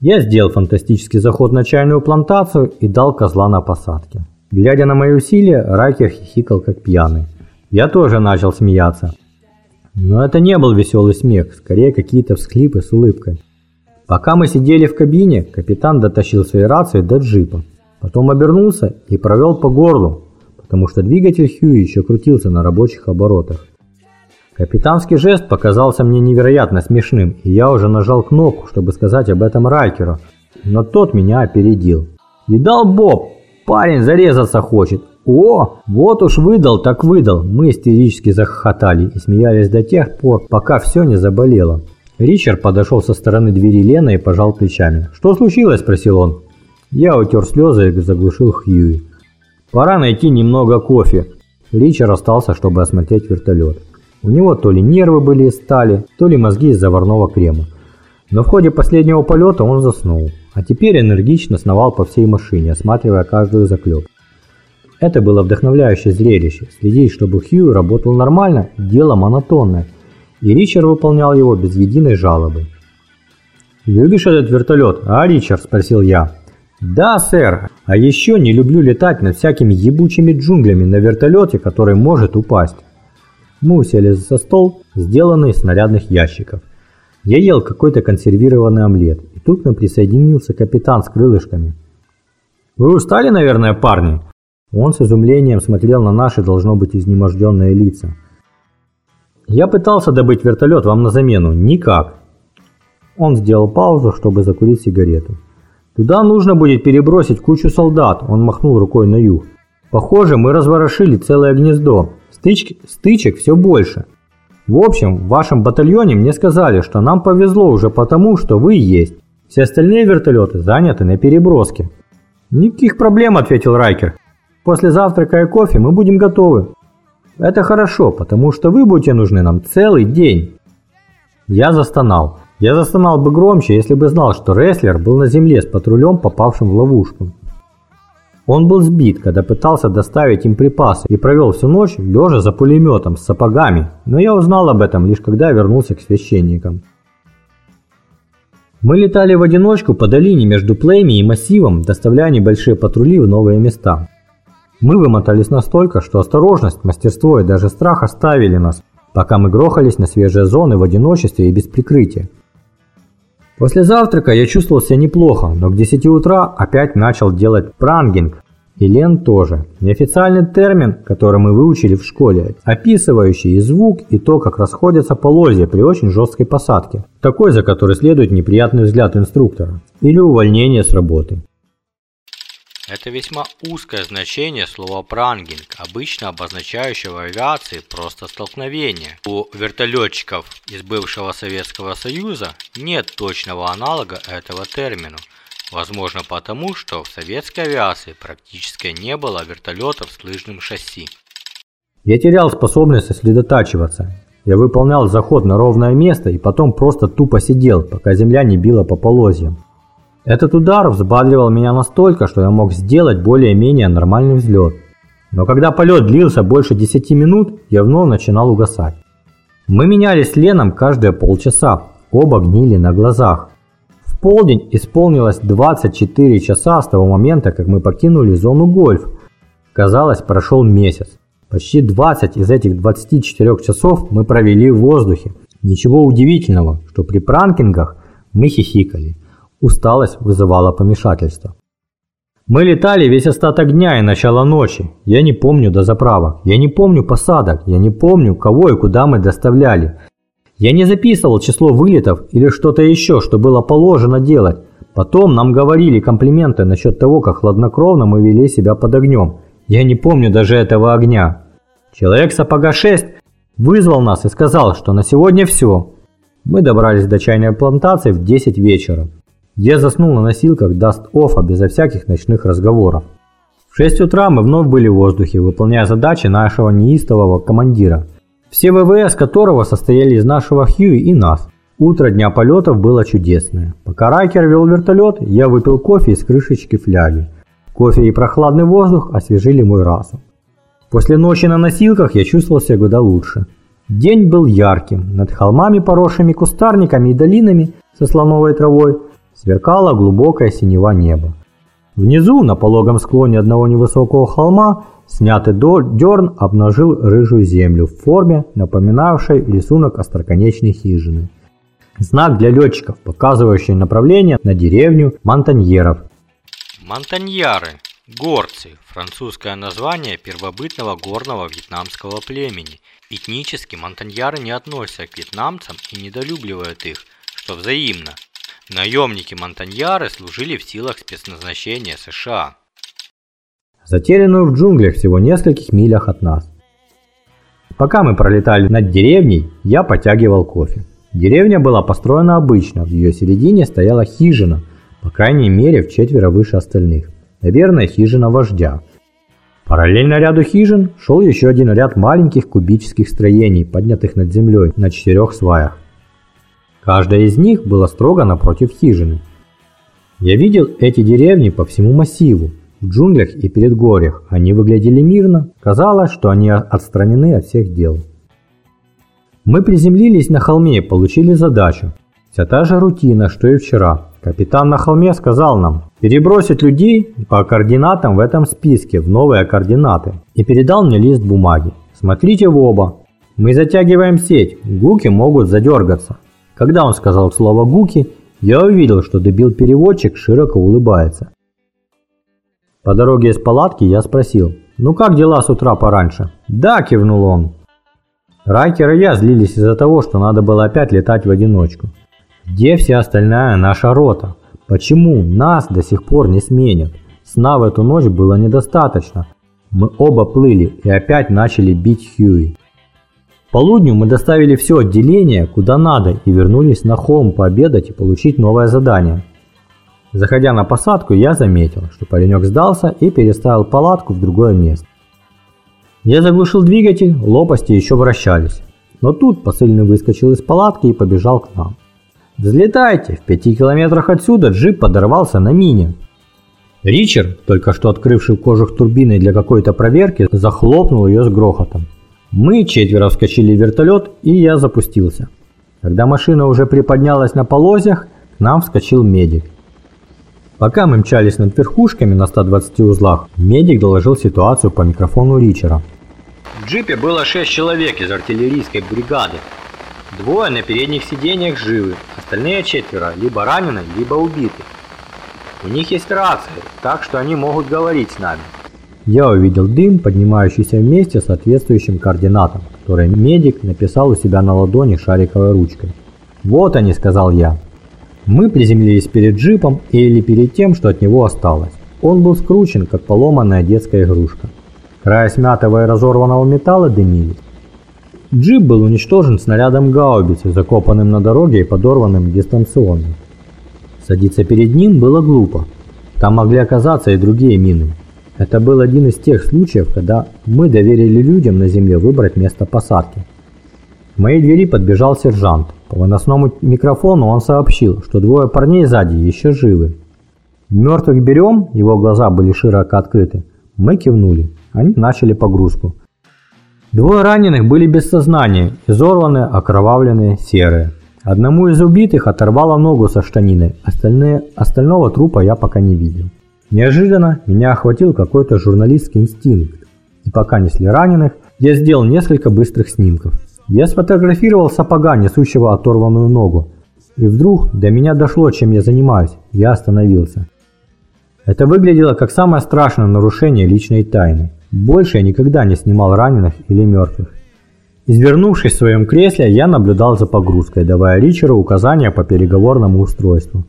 Я сделал фантастический заход на чайную плантацию и дал козла на посадке. Глядя на мои усилия, Райкер хихикал как пьяный. Я тоже начал смеяться. Но это не был веселый смех, скорее какие-то всхлипы с улыбкой. Пока мы сидели в кабине, капитан дотащил свои рации до джипа. Потом обернулся и провел по горлу, потому что двигатель Хьюи еще крутился на рабочих оборотах. Капитанский жест показался мне невероятно смешным, и я уже нажал кнопку, чтобы сказать об этом Райкеру, но тот меня опередил. «Видал, Боб? Парень зарезаться хочет. О, вот уж выдал, так выдал!» Мы истерически захохотали и смеялись до тех пор, пока все не заболело. Ричард подошел со стороны двери Лены и пожал плечами. «Что случилось?» – спросил он. Я утер слезы и заглушил Хьюи. «Пора найти немного кофе». Ричард остался, чтобы осмотреть вертолет. У него то ли нервы были из стали, то ли мозги из заварного крема. Но в ходе последнего полета он заснул, а теперь энергично сновал по всей машине, осматривая каждую заклепку. Это было вдохновляющее зрелище. Следить, чтобы Хью работал нормально, дело монотонное, и Ричард выполнял его без единой жалобы. «Любишь этот вертолет, а, Ричард?» – спросил я. «Да, сэр. А еще не люблю летать над всякими ебучими джунглями на вертолете, который может упасть». Мы уселись за стол, сделанный из снарядных ящиков. Я ел какой-то консервированный омлет, и тут нам присоединился капитан с крылышками. «Вы устали, наверное, парни?» Он с изумлением смотрел на наши, должно быть, изнеможденные лица. «Я пытался добыть вертолет вам на замену. Никак». Он сделал паузу, чтобы закурить сигарету. «Туда нужно будет перебросить кучу солдат», он махнул рукой на юг. «Похоже, мы разворошили целое гнездо. Стычки, стычек все больше. В общем, в вашем батальоне мне сказали, что нам повезло уже потому, что вы есть. Все остальные вертолеты заняты на переброске». «Никаких проблем», — ответил Райкер. «После завтрака и кофе мы будем готовы». «Это хорошо, потому что вы будете нужны нам целый день». Я застонал. Я застонал бы громче, если бы знал, что рестлер был на земле с патрулем, попавшим в ловушку. Он был сбит, когда пытался доставить им припасы и провел всю ночь лежа за пулеметом с сапогами, но я узнал об этом лишь когда вернулся к священникам. Мы летали в одиночку по долине между Плейми и массивом, доставляя небольшие патрули в новые места. Мы вымотались настолько, что осторожность, мастерство и даже страх оставили нас, пока мы грохались на свежие зоны в одиночестве и без прикрытия. После завтрака я чувствовал себя неплохо, но к 10 утра опять начал делать прангинг. И Лен тоже. Неофициальный термин, который мы выучили в школе, описывающий и звук, и то, как расходятся полозья при очень жесткой посадке. Такой, за который следует неприятный взгляд инструктора. Или увольнение с работы. Это весьма узкое значение слова «прангинг», обычно обозначающего авиации просто столкновение. У вертолетчиков из бывшего Советского Союза нет точного аналога этого термина. Возможно потому, что в советской авиации практически не было вертолетов с лыжным шасси. Я терял способность сосредотачиваться. Я выполнял заход на ровное место и потом просто тупо сидел, пока земля не била по полозьям. Этот удар взбадривал меня настолько, что я мог сделать более-менее нормальный взлет. Но когда полет длился больше 10 минут, я вновь начинал угасать. Мы менялись с Леном каждые полчаса, оба гнили на глазах. В полдень исполнилось 24 часа с того момента, как мы покинули зону гольф. Казалось, прошел месяц. Почти 20 из этих 24 часов мы провели в воздухе. Ничего удивительного, что при пранкингах мы хихикали. Усталость вызывала помешательство. Мы летали весь остаток дня и начало ночи. Я не помню до заправок. Я не помню посадок. Я не помню, кого и куда мы доставляли. Я не записывал число вылетов или что-то еще, что было положено делать. Потом нам говорили комплименты насчет того, как хладнокровно мы вели себя под огнем. Я не помню даже этого огня. Человек сапога 6 вызвал нас и сказал, что на сегодня все. Мы добрались до чайной плантации в 10 вечера. Я заснул на носилках даст-оффа безо всяких ночных разговоров. В 6 утра мы вновь были в воздухе, выполняя задачи нашего неистового командира, все ВВС которого состояли из нашего Хьюи и нас. Утро дня полетов было чудесное. Пока Райкер вел вертолет, я выпил кофе из крышечки фляги. Кофе и прохладный воздух освежили мой разум. После ночи на носилках я чувствовал себя куда лучше. День был ярким. Над холмами, поросшими кустарниками и долинами со слоновой травой, сверкало глубокое синева неба. Внизу, на пологом склоне одного невысокого холма, снятый дерн обнажил рыжую землю в форме, напоминавшей рисунок остроконечной хижины. Знак для летчиков, показывающий направление на деревню Монтаньеров. Монтаньяры – горцы, французское название первобытного горного вьетнамского племени. Этнически монтаньяры не относятся к вьетнамцам и недолюбливают их, что взаимно. Наемники-монтаньяры служили в силах спецназначения США. Затерянную в джунглях всего нескольких милях от нас. Пока мы пролетали над деревней, я потягивал кофе. Деревня была построена обычно, в ее середине стояла хижина, по крайней мере в четверо выше остальных. Наверное, хижина вождя. Параллельно ряду хижин шел еще один ряд маленьких кубических строений, поднятых над землей на четырех сваях. Каждая из них была строго напротив хижины. Я видел эти деревни по всему массиву, в джунглях и предгорьях. Они выглядели мирно, казалось, что они отстранены от всех дел. Мы приземлились на холме и получили задачу. Вся та же рутина, что и вчера. Капитан на холме сказал нам перебросить людей по координатам в этом списке в новые координаты и передал мне лист бумаги. Смотрите в оба. Мы затягиваем сеть, гуки могут задергаться. Когда он сказал слово «гуки», я увидел, что добил переводчик широко улыбается. По дороге из палатки я спросил, «Ну как дела с утра пораньше?» «Да», – кивнул он. Райкер и я злились из-за того, что надо было опять летать в одиночку. Где вся остальная наша рота? Почему нас до сих пор не сменят? Сна в эту ночь было недостаточно. Мы оба плыли и опять начали бить Хьюи полудню мы доставили все отделение куда надо и вернулись на холм пообедать и получить новое задание. Заходя на посадку, я заметил, что паренек сдался и переставил палатку в другое место. Я заглушил двигатель, лопасти еще вращались. Но тут посыльный выскочил из палатки и побежал к нам. «Взлетайте! В пяти километрах отсюда джип подорвался на мине!» Ричард, только что открывший кожух турбины для какой-то проверки, захлопнул ее с грохотом. Мы четверо вскочили в вертолет, и я запустился. Когда машина уже приподнялась на полозьях, к нам вскочил медик. Пока мы мчались над верхушками на 120 узлах, медик доложил ситуацию по микрофону Ричера. В джипе было 6 человек из артиллерийской бригады. Двое на передних сиденьях живы, остальные четверо либо ранены, либо убиты. У них есть рации, так что они могут говорить с нами. Я увидел дым, поднимающийся вместе с соответствующим координатом, который медик написал у себя на ладони шариковой ручкой. «Вот они», — сказал я. Мы приземлились перед джипом или перед тем, что от него осталось. Он был скручен, как поломанная детская игрушка. Края смятого и разорванного металла дымились. Джип был уничтожен снарядом гаубицы, закопанным на дороге и подорванным дистанционно. Садиться перед ним было глупо. Там могли оказаться и другие мины. Это был один из тех случаев, когда мы доверили людям на земле выбрать место посадки. К моей двери подбежал сержант. По выносному микрофону он сообщил, что двое парней сзади еще живы. Мертвых берем, его глаза были широко открыты. Мы кивнули. Они начали погрузку. Двое раненых были без сознания, изорванные, окровавленные, серые. Одному из убитых оторвало ногу со штаниной, остальные, остального трупа я пока не видел. Неожиданно меня охватил какой-то журналистский инстинкт. И пока несли раненых, я сделал несколько быстрых снимков. Я сфотографировал сапога, несущего оторванную ногу. И вдруг до меня дошло, чем я занимаюсь. Я остановился. Это выглядело как самое страшное нарушение личной тайны. Больше я никогда не снимал раненых или мертвых. Извернувшись в своем кресле, я наблюдал за погрузкой, давая Ричеру указания по переговорному устройству.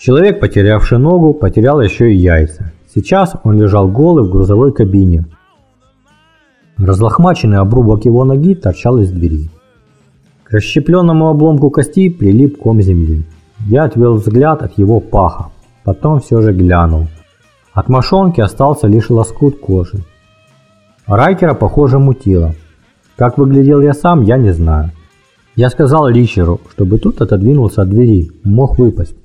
Человек, потерявший ногу, потерял еще и яйца. Сейчас он лежал голый в грузовой кабине. Разлохмаченный обрубок его ноги торчал из двери. К расщепленному обломку кости прилип ком земли. Я отвел взгляд от его паха, потом все же глянул. От мошонки остался лишь лоскут кожи. Райкера, похоже, мутило. Как выглядел я сам, я не знаю. Я сказал Ричеру, чтобы тут отодвинулся от двери, мог выпасть.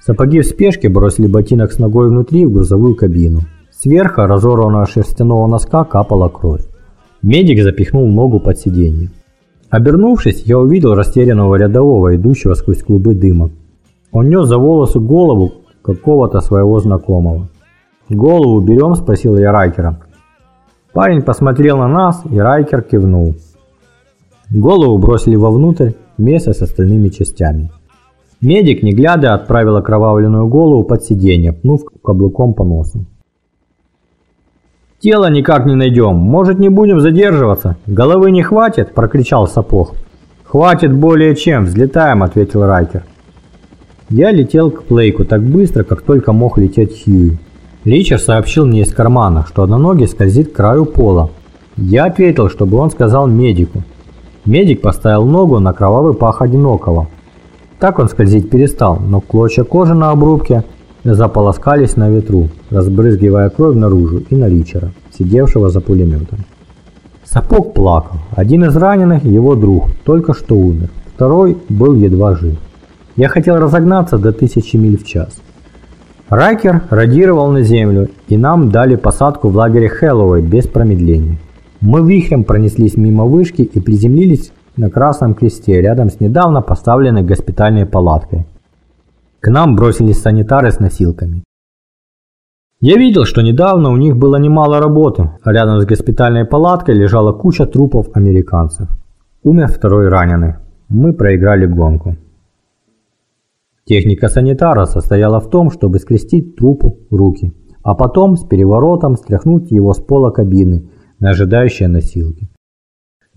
Сапоги в спешке бросили ботинок с ногой внутри в грузовую кабину. Сверху разорванного шерстяного носка капала кровь. Медик запихнул ногу под сиденье. Обернувшись, я увидел растерянного рядового, идущего сквозь клубы дыма. Он нес за волосы голову какого-то своего знакомого. «Голову берем?» – спросил я Райкера. Парень посмотрел на нас, и Райкер кивнул. Голову бросили вовнутрь вместе с остальными частями. Медик, не глядя, отправил окровавленную голову под сиденье, пнув каблуком по носу. «Тело никак не найдем, может не будем задерживаться? Головы не хватит?» – прокричал сапог. «Хватит более чем, взлетаем», – ответил Райкер. Я летел к Плейку так быстро, как только мог лететь Хьюи. Ричард сообщил мне из кармана, что одноногий скользит к краю пола. Я ответил, чтобы он сказал медику. Медик поставил ногу на кровавый пах одинокого. Так он скользить перестал, но клочья кожи на обрубке заполоскались на ветру, разбрызгивая кровь наружу и на Ричера, сидевшего за пулеметом. Сапог плакал. Один из раненых, его друг, только что умер. Второй был едва жив. Я хотел разогнаться до тысячи миль в час. Райкер радировал на землю, и нам дали посадку в лагере Хэллоуэй без промедления. Мы вихрем пронеслись мимо вышки и приземлились на Красном Кресте рядом с недавно поставленной госпитальной палаткой. К нам бросились санитары с носилками. Я видел, что недавно у них было немало работы, а рядом с госпитальной палаткой лежала куча трупов американцев. Умер второй раненый. Мы проиграли гонку. Техника санитара состояла в том, чтобы скрестить трупу руки, а потом с переворотом стряхнуть его с пола кабины на ожидающие носилки.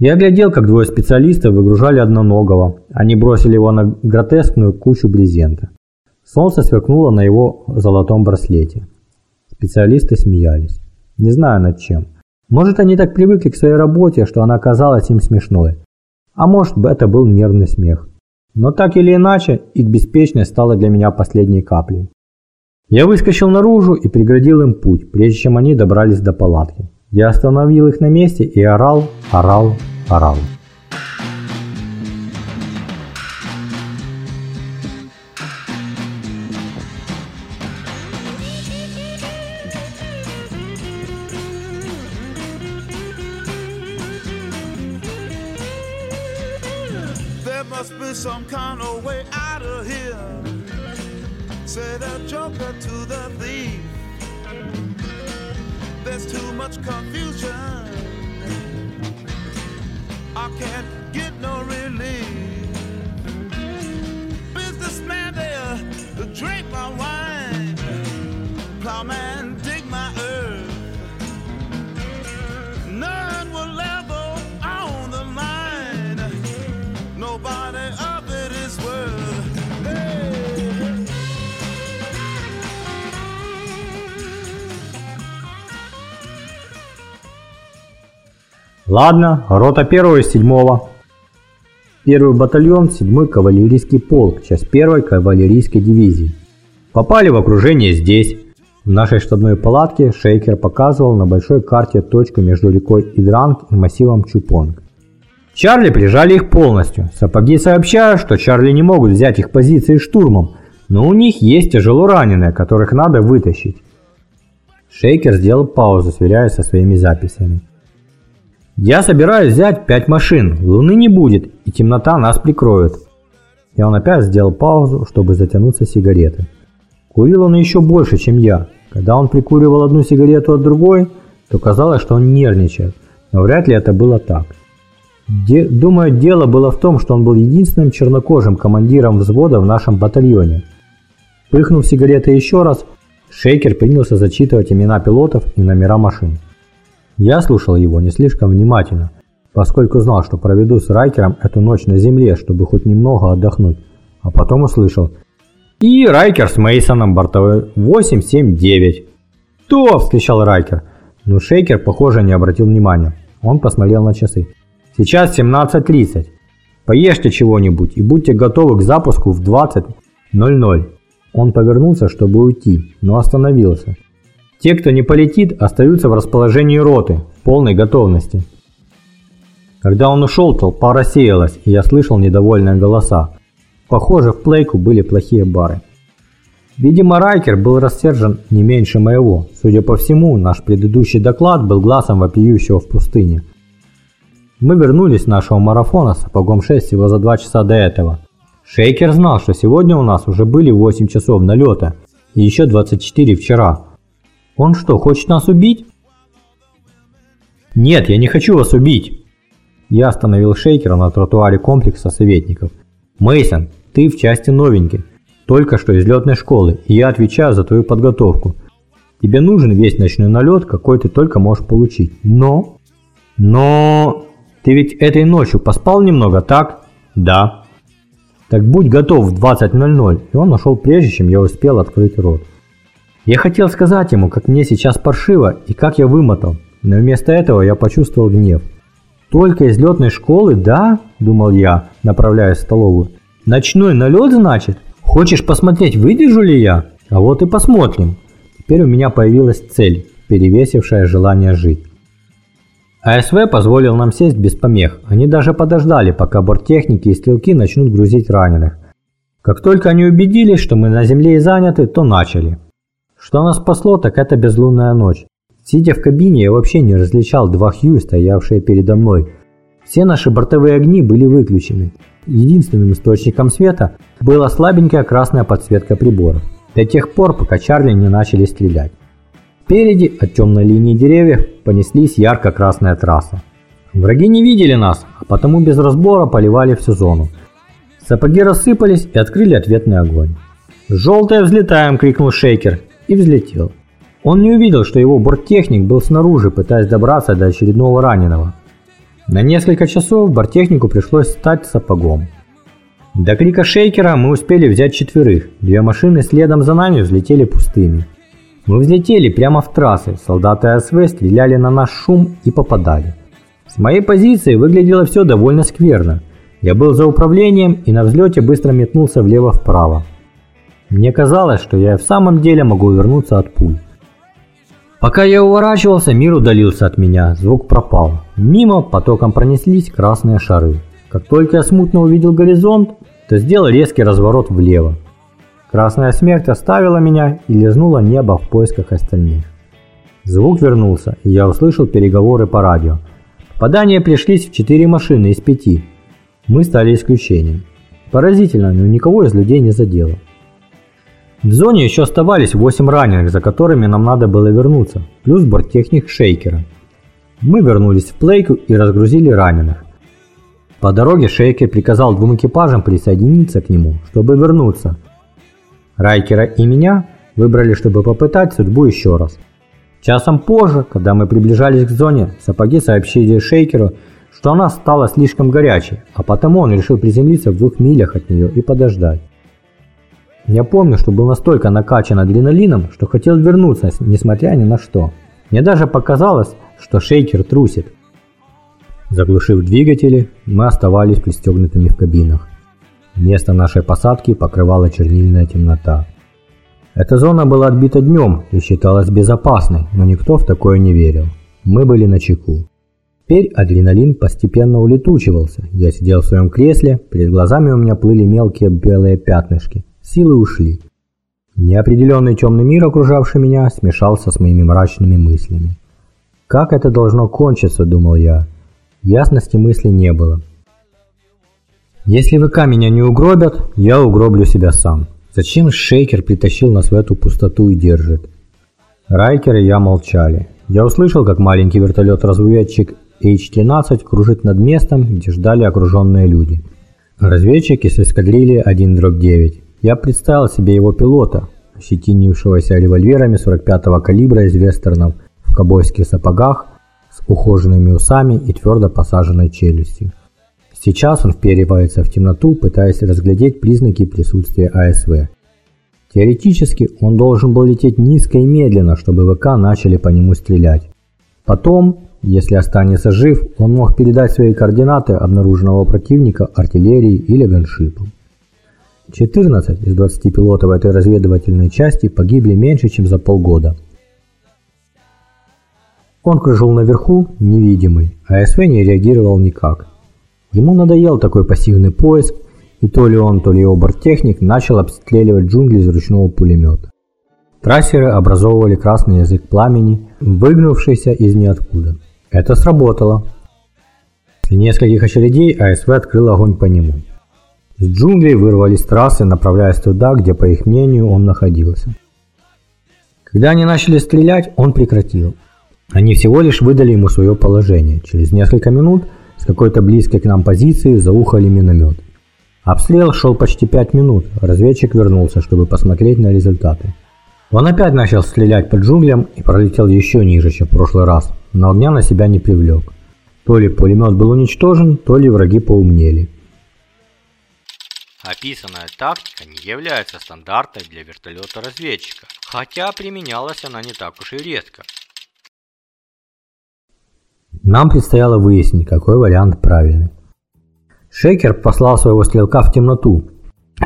Я глядел, как двое специалистов выгружали одноногого. Они бросили его на гротескную кучу брезента. Солнце сверкнуло на его золотом браслете. Специалисты смеялись. Не знаю над чем. Может, они так привыкли к своей работе, что она казалась им смешной. А может, это был нервный смех. Но так или иначе, их беспечность стала для меня последней каплей. Я выскочил наружу и преградил им путь, прежде чем они добрались до палатки. Я остановил их на месте и орал, орал, орал. Ладно, рота первого из седьмого. Первый батальон, седьмой кавалерийский полк, часть первой кавалерийской дивизии. Попали в окружение здесь. В нашей штабной палатке Шейкер показывал на большой карте точку между рекой Идранг и массивом Чупонг. Чарли прижали их полностью. Сапоги сообщают, что Чарли не могут взять их позиции штурмом, но у них есть тяжело раненые, которых надо вытащить. Шейкер сделал паузу, сверяясь со своими записями. Я собираюсь взять пять машин, луны не будет, и темнота нас прикроет. И он опять сделал паузу, чтобы затянуться сигаретой. Курил он еще больше, чем я. Когда он прикуривал одну сигарету от другой, то казалось, что он нервничает, но вряд ли это было так. Де думаю, дело было в том, что он был единственным чернокожим командиром взвода в нашем батальоне. Пыхнув сигаретой еще раз, Шейкер принялся зачитывать имена пилотов и номера машин. Я слушал его не слишком внимательно, поскольку знал, что проведу с Райкером эту ночь на земле, чтобы хоть немного отдохнуть, а потом услышал «И Райкер с Мейсоном бортовой 879». «То!» – вскричал Райкер, но Шейкер, похоже, не обратил внимания. Он посмотрел на часы. «Сейчас 17.30. Поешьте чего-нибудь и будьте готовы к запуску в 20.00». Он повернулся, чтобы уйти, но остановился. Те, кто не полетит, остаются в расположении роты, в полной готовности. Когда он ушел, толпа рассеялась, и я слышал недовольные голоса. Похоже, в Плейку были плохие бары. Видимо, Райкер был рассержен не меньше моего. Судя по всему, наш предыдущий доклад был глазом вопиющего в пустыне. Мы вернулись с нашего марафона с сапогом 6 всего за 2 часа до этого. Шейкер знал, что сегодня у нас уже были 8 часов налета, и еще 24 вчера. Он что, хочет нас убить? Нет, я не хочу вас убить. Я остановил Шейкера на тротуаре комплекса советников. Мейсон, ты в части новенький, только что из летной школы, и я отвечаю за твою подготовку. Тебе нужен весь ночной налет, какой ты только можешь получить. Но... Но... Ты ведь этой ночью поспал немного, так? Да. Так будь готов в 20.00. И он нашел прежде, чем я успел открыть рот. Я хотел сказать ему, как мне сейчас паршиво и как я вымотал, но вместо этого я почувствовал гнев. «Только из летной школы, да?» – думал я, направляясь в столовую. «Ночной налет, значит? Хочешь посмотреть, выдержу ли я? А вот и посмотрим». Теперь у меня появилась цель, перевесившая желание жить. АСВ позволил нам сесть без помех. Они даже подождали, пока борттехники и стрелки начнут грузить раненых. Как только они убедились, что мы на земле и заняты, то начали. Что нас спасло, так это безлунная ночь. Сидя в кабине, я вообще не различал два Хью, стоявшие передо мной. Все наши бортовые огни были выключены. Единственным источником света была слабенькая красная подсветка приборов. До тех пор, пока Чарли не начали стрелять. Впереди, от темной линии деревьев, понеслись ярко-красная трасса. Враги не видели нас, а потому без разбора поливали всю зону. Сапоги рассыпались и открыли ответный огонь. «Желтое взлетаем!» – крикнул Шейкер и взлетел. Он не увидел, что его борттехник был снаружи, пытаясь добраться до очередного раненого. На несколько часов борттехнику пришлось стать сапогом. До крика шейкера мы успели взять четверых, две машины следом за нами взлетели пустыми. Мы взлетели прямо в трассы, солдаты АСВ стреляли на наш шум и попадали. С моей позиции выглядело все довольно скверно. Я был за управлением и на взлете быстро метнулся влево-вправо. Мне казалось, что я в самом деле могу увернуться от пуль. Пока я уворачивался, мир удалился от меня, звук пропал. Мимо потоком пронеслись красные шары. Как только я смутно увидел горизонт, то сделал резкий разворот влево. Красная смерть оставила меня и лизнула небо в поисках остальных. Звук вернулся, и я услышал переговоры по радио. Попадания пришлись в четыре машины из пяти. Мы стали исключением. Поразительно, но никого из людей не задело. В зоне еще оставались 8 раненых, за которыми нам надо было вернуться, плюс борттехник Шейкера. Мы вернулись в Плейку и разгрузили раненых. По дороге Шейкер приказал двум экипажам присоединиться к нему, чтобы вернуться. Райкера и меня выбрали, чтобы попытать судьбу еще раз. Часом позже, когда мы приближались к зоне, сапоги сообщили Шейкеру, что она стала слишком горячей, а потому он решил приземлиться в двух милях от нее и подождать. Я помню, что был настолько накачан адреналином, что хотел вернуться, несмотря ни на что. Мне даже показалось, что шейкер трусит. Заглушив двигатели, мы оставались пристегнутыми в кабинах. Место нашей посадки покрывала чернильная темнота. Эта зона была отбита днем и считалась безопасной, но никто в такое не верил. Мы были на чеку. Теперь адреналин постепенно улетучивался. Я сидел в своем кресле, перед глазами у меня плыли мелкие белые пятнышки. Силы ушли. Неопределенный темный мир, окружавший меня, смешался с моими мрачными мыслями. Как это должно кончиться, думал я. Ясности мысли не было. Если ВК меня не угробят, я угроблю себя сам. Зачем Шейкер притащил нас в эту пустоту и держит? Райкер и я молчали. Я услышал, как маленький вертолет-разведчик H-13 кружит над местом, где ждали окруженные люди. Разведчик из эскадрильи 1-9. Я представил себе его пилота, ощетинившегося револьверами 45-го калибра из вестернов, в кобойских сапогах, с ухоженными усами и твердо посаженной челюстью. Сейчас он вперивается в темноту, пытаясь разглядеть признаки присутствия АСВ. Теоретически он должен был лететь низко и медленно, чтобы ВК начали по нему стрелять. Потом, если останется жив, он мог передать свои координаты обнаруженного противника артиллерии или ганшипам. 14 из 20 пилотов этой разведывательной части погибли меньше, чем за полгода. Он кружил наверху, невидимый, а СВ не реагировал никак. Ему надоел такой пассивный поиск, и то ли он, то ли его борттехник начал обстреливать джунгли из ручного пулемета. Трассеры образовывали красный язык пламени, выгнувшийся из ниоткуда. Это сработало. После нескольких очередей АСВ открыл огонь по нему. С джунглей вырвались трассы, направляясь туда, где, по их мнению, он находился. Когда они начали стрелять, он прекратил. Они всего лишь выдали ему свое положение. Через несколько минут с какой-то близкой к нам позиции заухали миномет. Обстрел шел почти 5 минут. Разведчик вернулся, чтобы посмотреть на результаты. Он опять начал стрелять по джунглям и пролетел еще ниже, чем в прошлый раз, но огня на себя не привлек. То ли пулемет был уничтожен, то ли враги поумнели. Описанная тактика не является стандартной для вертолета-разведчика, хотя применялась она не так уж и редко. Нам предстояло выяснить, какой вариант правильный. Шейкер послал своего стрелка в темноту.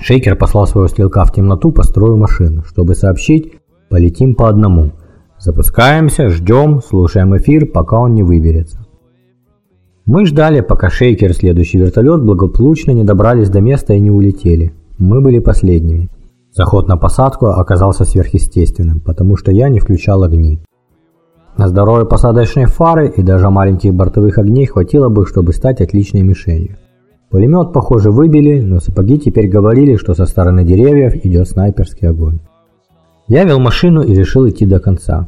Шейкер послал своего стрелка в темноту по строю машин, чтобы сообщить, полетим по одному. Запускаемся, ждем, слушаем эфир, пока он не выберется. Мы ждали, пока Шейкер и следующий вертолет благополучно не добрались до места и не улетели. Мы были последними. Заход на посадку оказался сверхъестественным, потому что я не включал огни. На здоровой посадочной фары и даже маленьких бортовых огней хватило бы, чтобы стать отличной мишенью. Пулемет, похоже, выбили, но сапоги теперь говорили, что со стороны деревьев идет снайперский огонь. Я вел машину и решил идти до конца.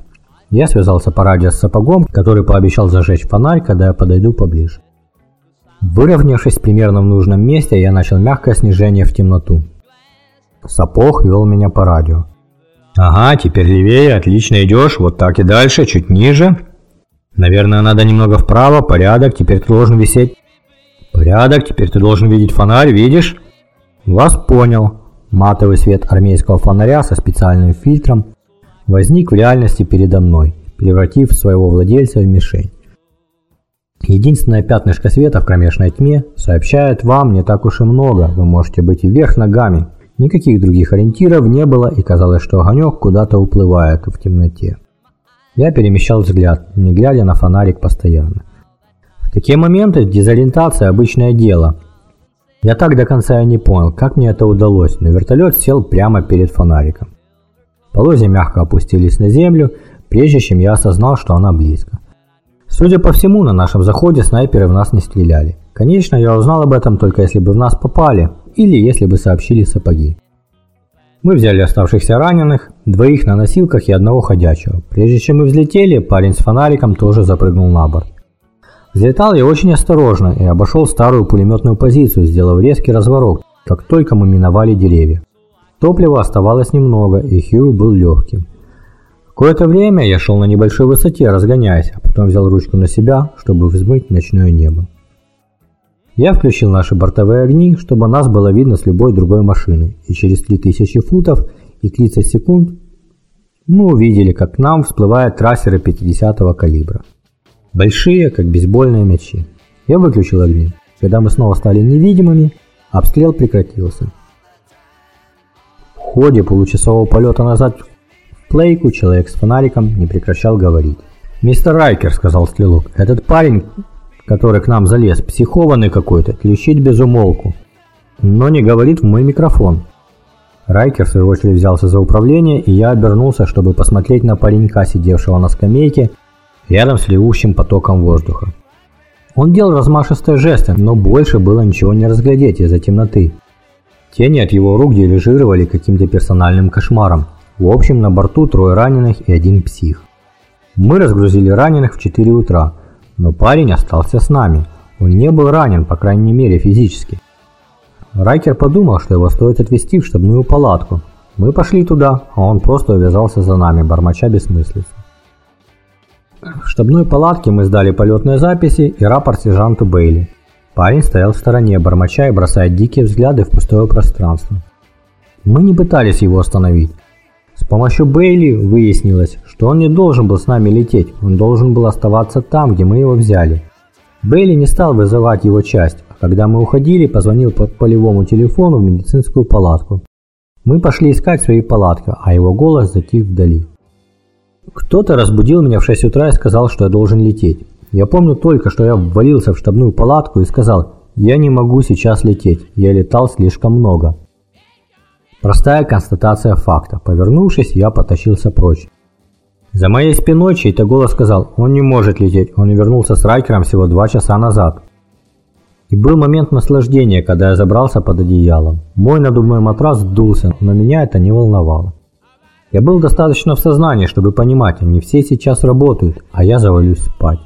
Я связался по радио с сапогом, который пообещал зажечь фонарь, когда я подойду поближе. Выровнявшись примерно в нужном месте, я начал мягкое снижение в темноту. Сапог вел меня по радио. «Ага, теперь левее, отлично идешь, вот так и дальше, чуть ниже. Наверное, надо немного вправо, порядок, теперь ты должен висеть. Порядок, теперь ты должен видеть фонарь, видишь?» «Вас понял». Матовый свет армейского фонаря со специальным фильтром возник в реальности передо мной, превратив своего владельца в мишень. Единственное пятнышко света в кромешной тьме сообщает вам не так уж и много, вы можете быть вверх ногами. Никаких других ориентиров не было и казалось, что огонек куда-то уплывает в темноте. Я перемещал взгляд, не глядя на фонарик постоянно. В такие моменты дезориентация – обычное дело. Я так до конца и не понял, как мне это удалось, но вертолет сел прямо перед фонариком. Полозья мягко опустились на землю, прежде чем я осознал, что она близко. Судя по всему, на нашем заходе снайперы в нас не стреляли. Конечно, я узнал об этом только если бы в нас попали, или если бы сообщили сапоги. Мы взяли оставшихся раненых, двоих на носилках и одного ходячего. Прежде чем мы взлетели, парень с фонариком тоже запрыгнул на борт. Взлетал я очень осторожно и обошел старую пулеметную позицию, сделав резкий разворот, как только мы миновали деревья. Топлива оставалось немного, и Хью был легким. Какое-то время я шел на небольшой высоте, разгоняясь, а потом взял ручку на себя, чтобы взмыть ночное небо. Я включил наши бортовые огни, чтобы нас было видно с любой другой машины, и через 3000 футов и 30 секунд мы увидели, как к нам всплывают трассеры 50-го калибра. Большие, как бейсбольные мячи. Я выключил огни. Когда мы снова стали невидимыми, обстрел прекратился. Ходе получасового полета назад плейку человек с фонариком не прекращал говорить. «Мистер Райкер», — сказал стрелок, — «этот парень, который к нам залез, психованный какой-то, клещит без умолку, но не говорит в мой микрофон». Райкер в свою очередь взялся за управление, и я обернулся, чтобы посмотреть на паренька, сидевшего на скамейке рядом с ревущим потоком воздуха. Он делал размашистые жесты, но больше было ничего не разглядеть из-за темноты. Тени от его рук дирижировали каким-то персональным кошмаром. В общем, на борту трое раненых и один псих. Мы разгрузили раненых в 4 утра, но парень остался с нами. Он не был ранен, по крайней мере, физически. Райкер подумал, что его стоит отвезти в штабную палатку. Мы пошли туда, а он просто увязался за нами, бормоча бессмыслицу. В штабной палатке мы сдали полетные записи и рапорт сержанту Бейли. Парень стоял в стороне, бормоча и бросая дикие взгляды в пустое пространство. Мы не пытались его остановить. С помощью Бейли выяснилось, что он не должен был с нами лететь, он должен был оставаться там, где мы его взяли. Бейли не стал вызывать его часть, а когда мы уходили, позвонил по полевому телефону в медицинскую палатку. Мы пошли искать свои палатки, а его голос затих вдали. Кто-то разбудил меня в 6 утра и сказал, что я должен лететь. Я помню только, что я ввалился в штабную палатку и сказал, я не могу сейчас лететь, я летал слишком много. Простая констатация факта. Повернувшись, я потащился прочь. За моей спиной чей-то голос сказал, он не может лететь, он вернулся с Райкером всего два часа назад. И был момент наслаждения, когда я забрался под одеялом. Мой надувной матрас сдулся, но меня это не волновало. Я был достаточно в сознании, чтобы понимать, они все сейчас работают, а я завалюсь спать.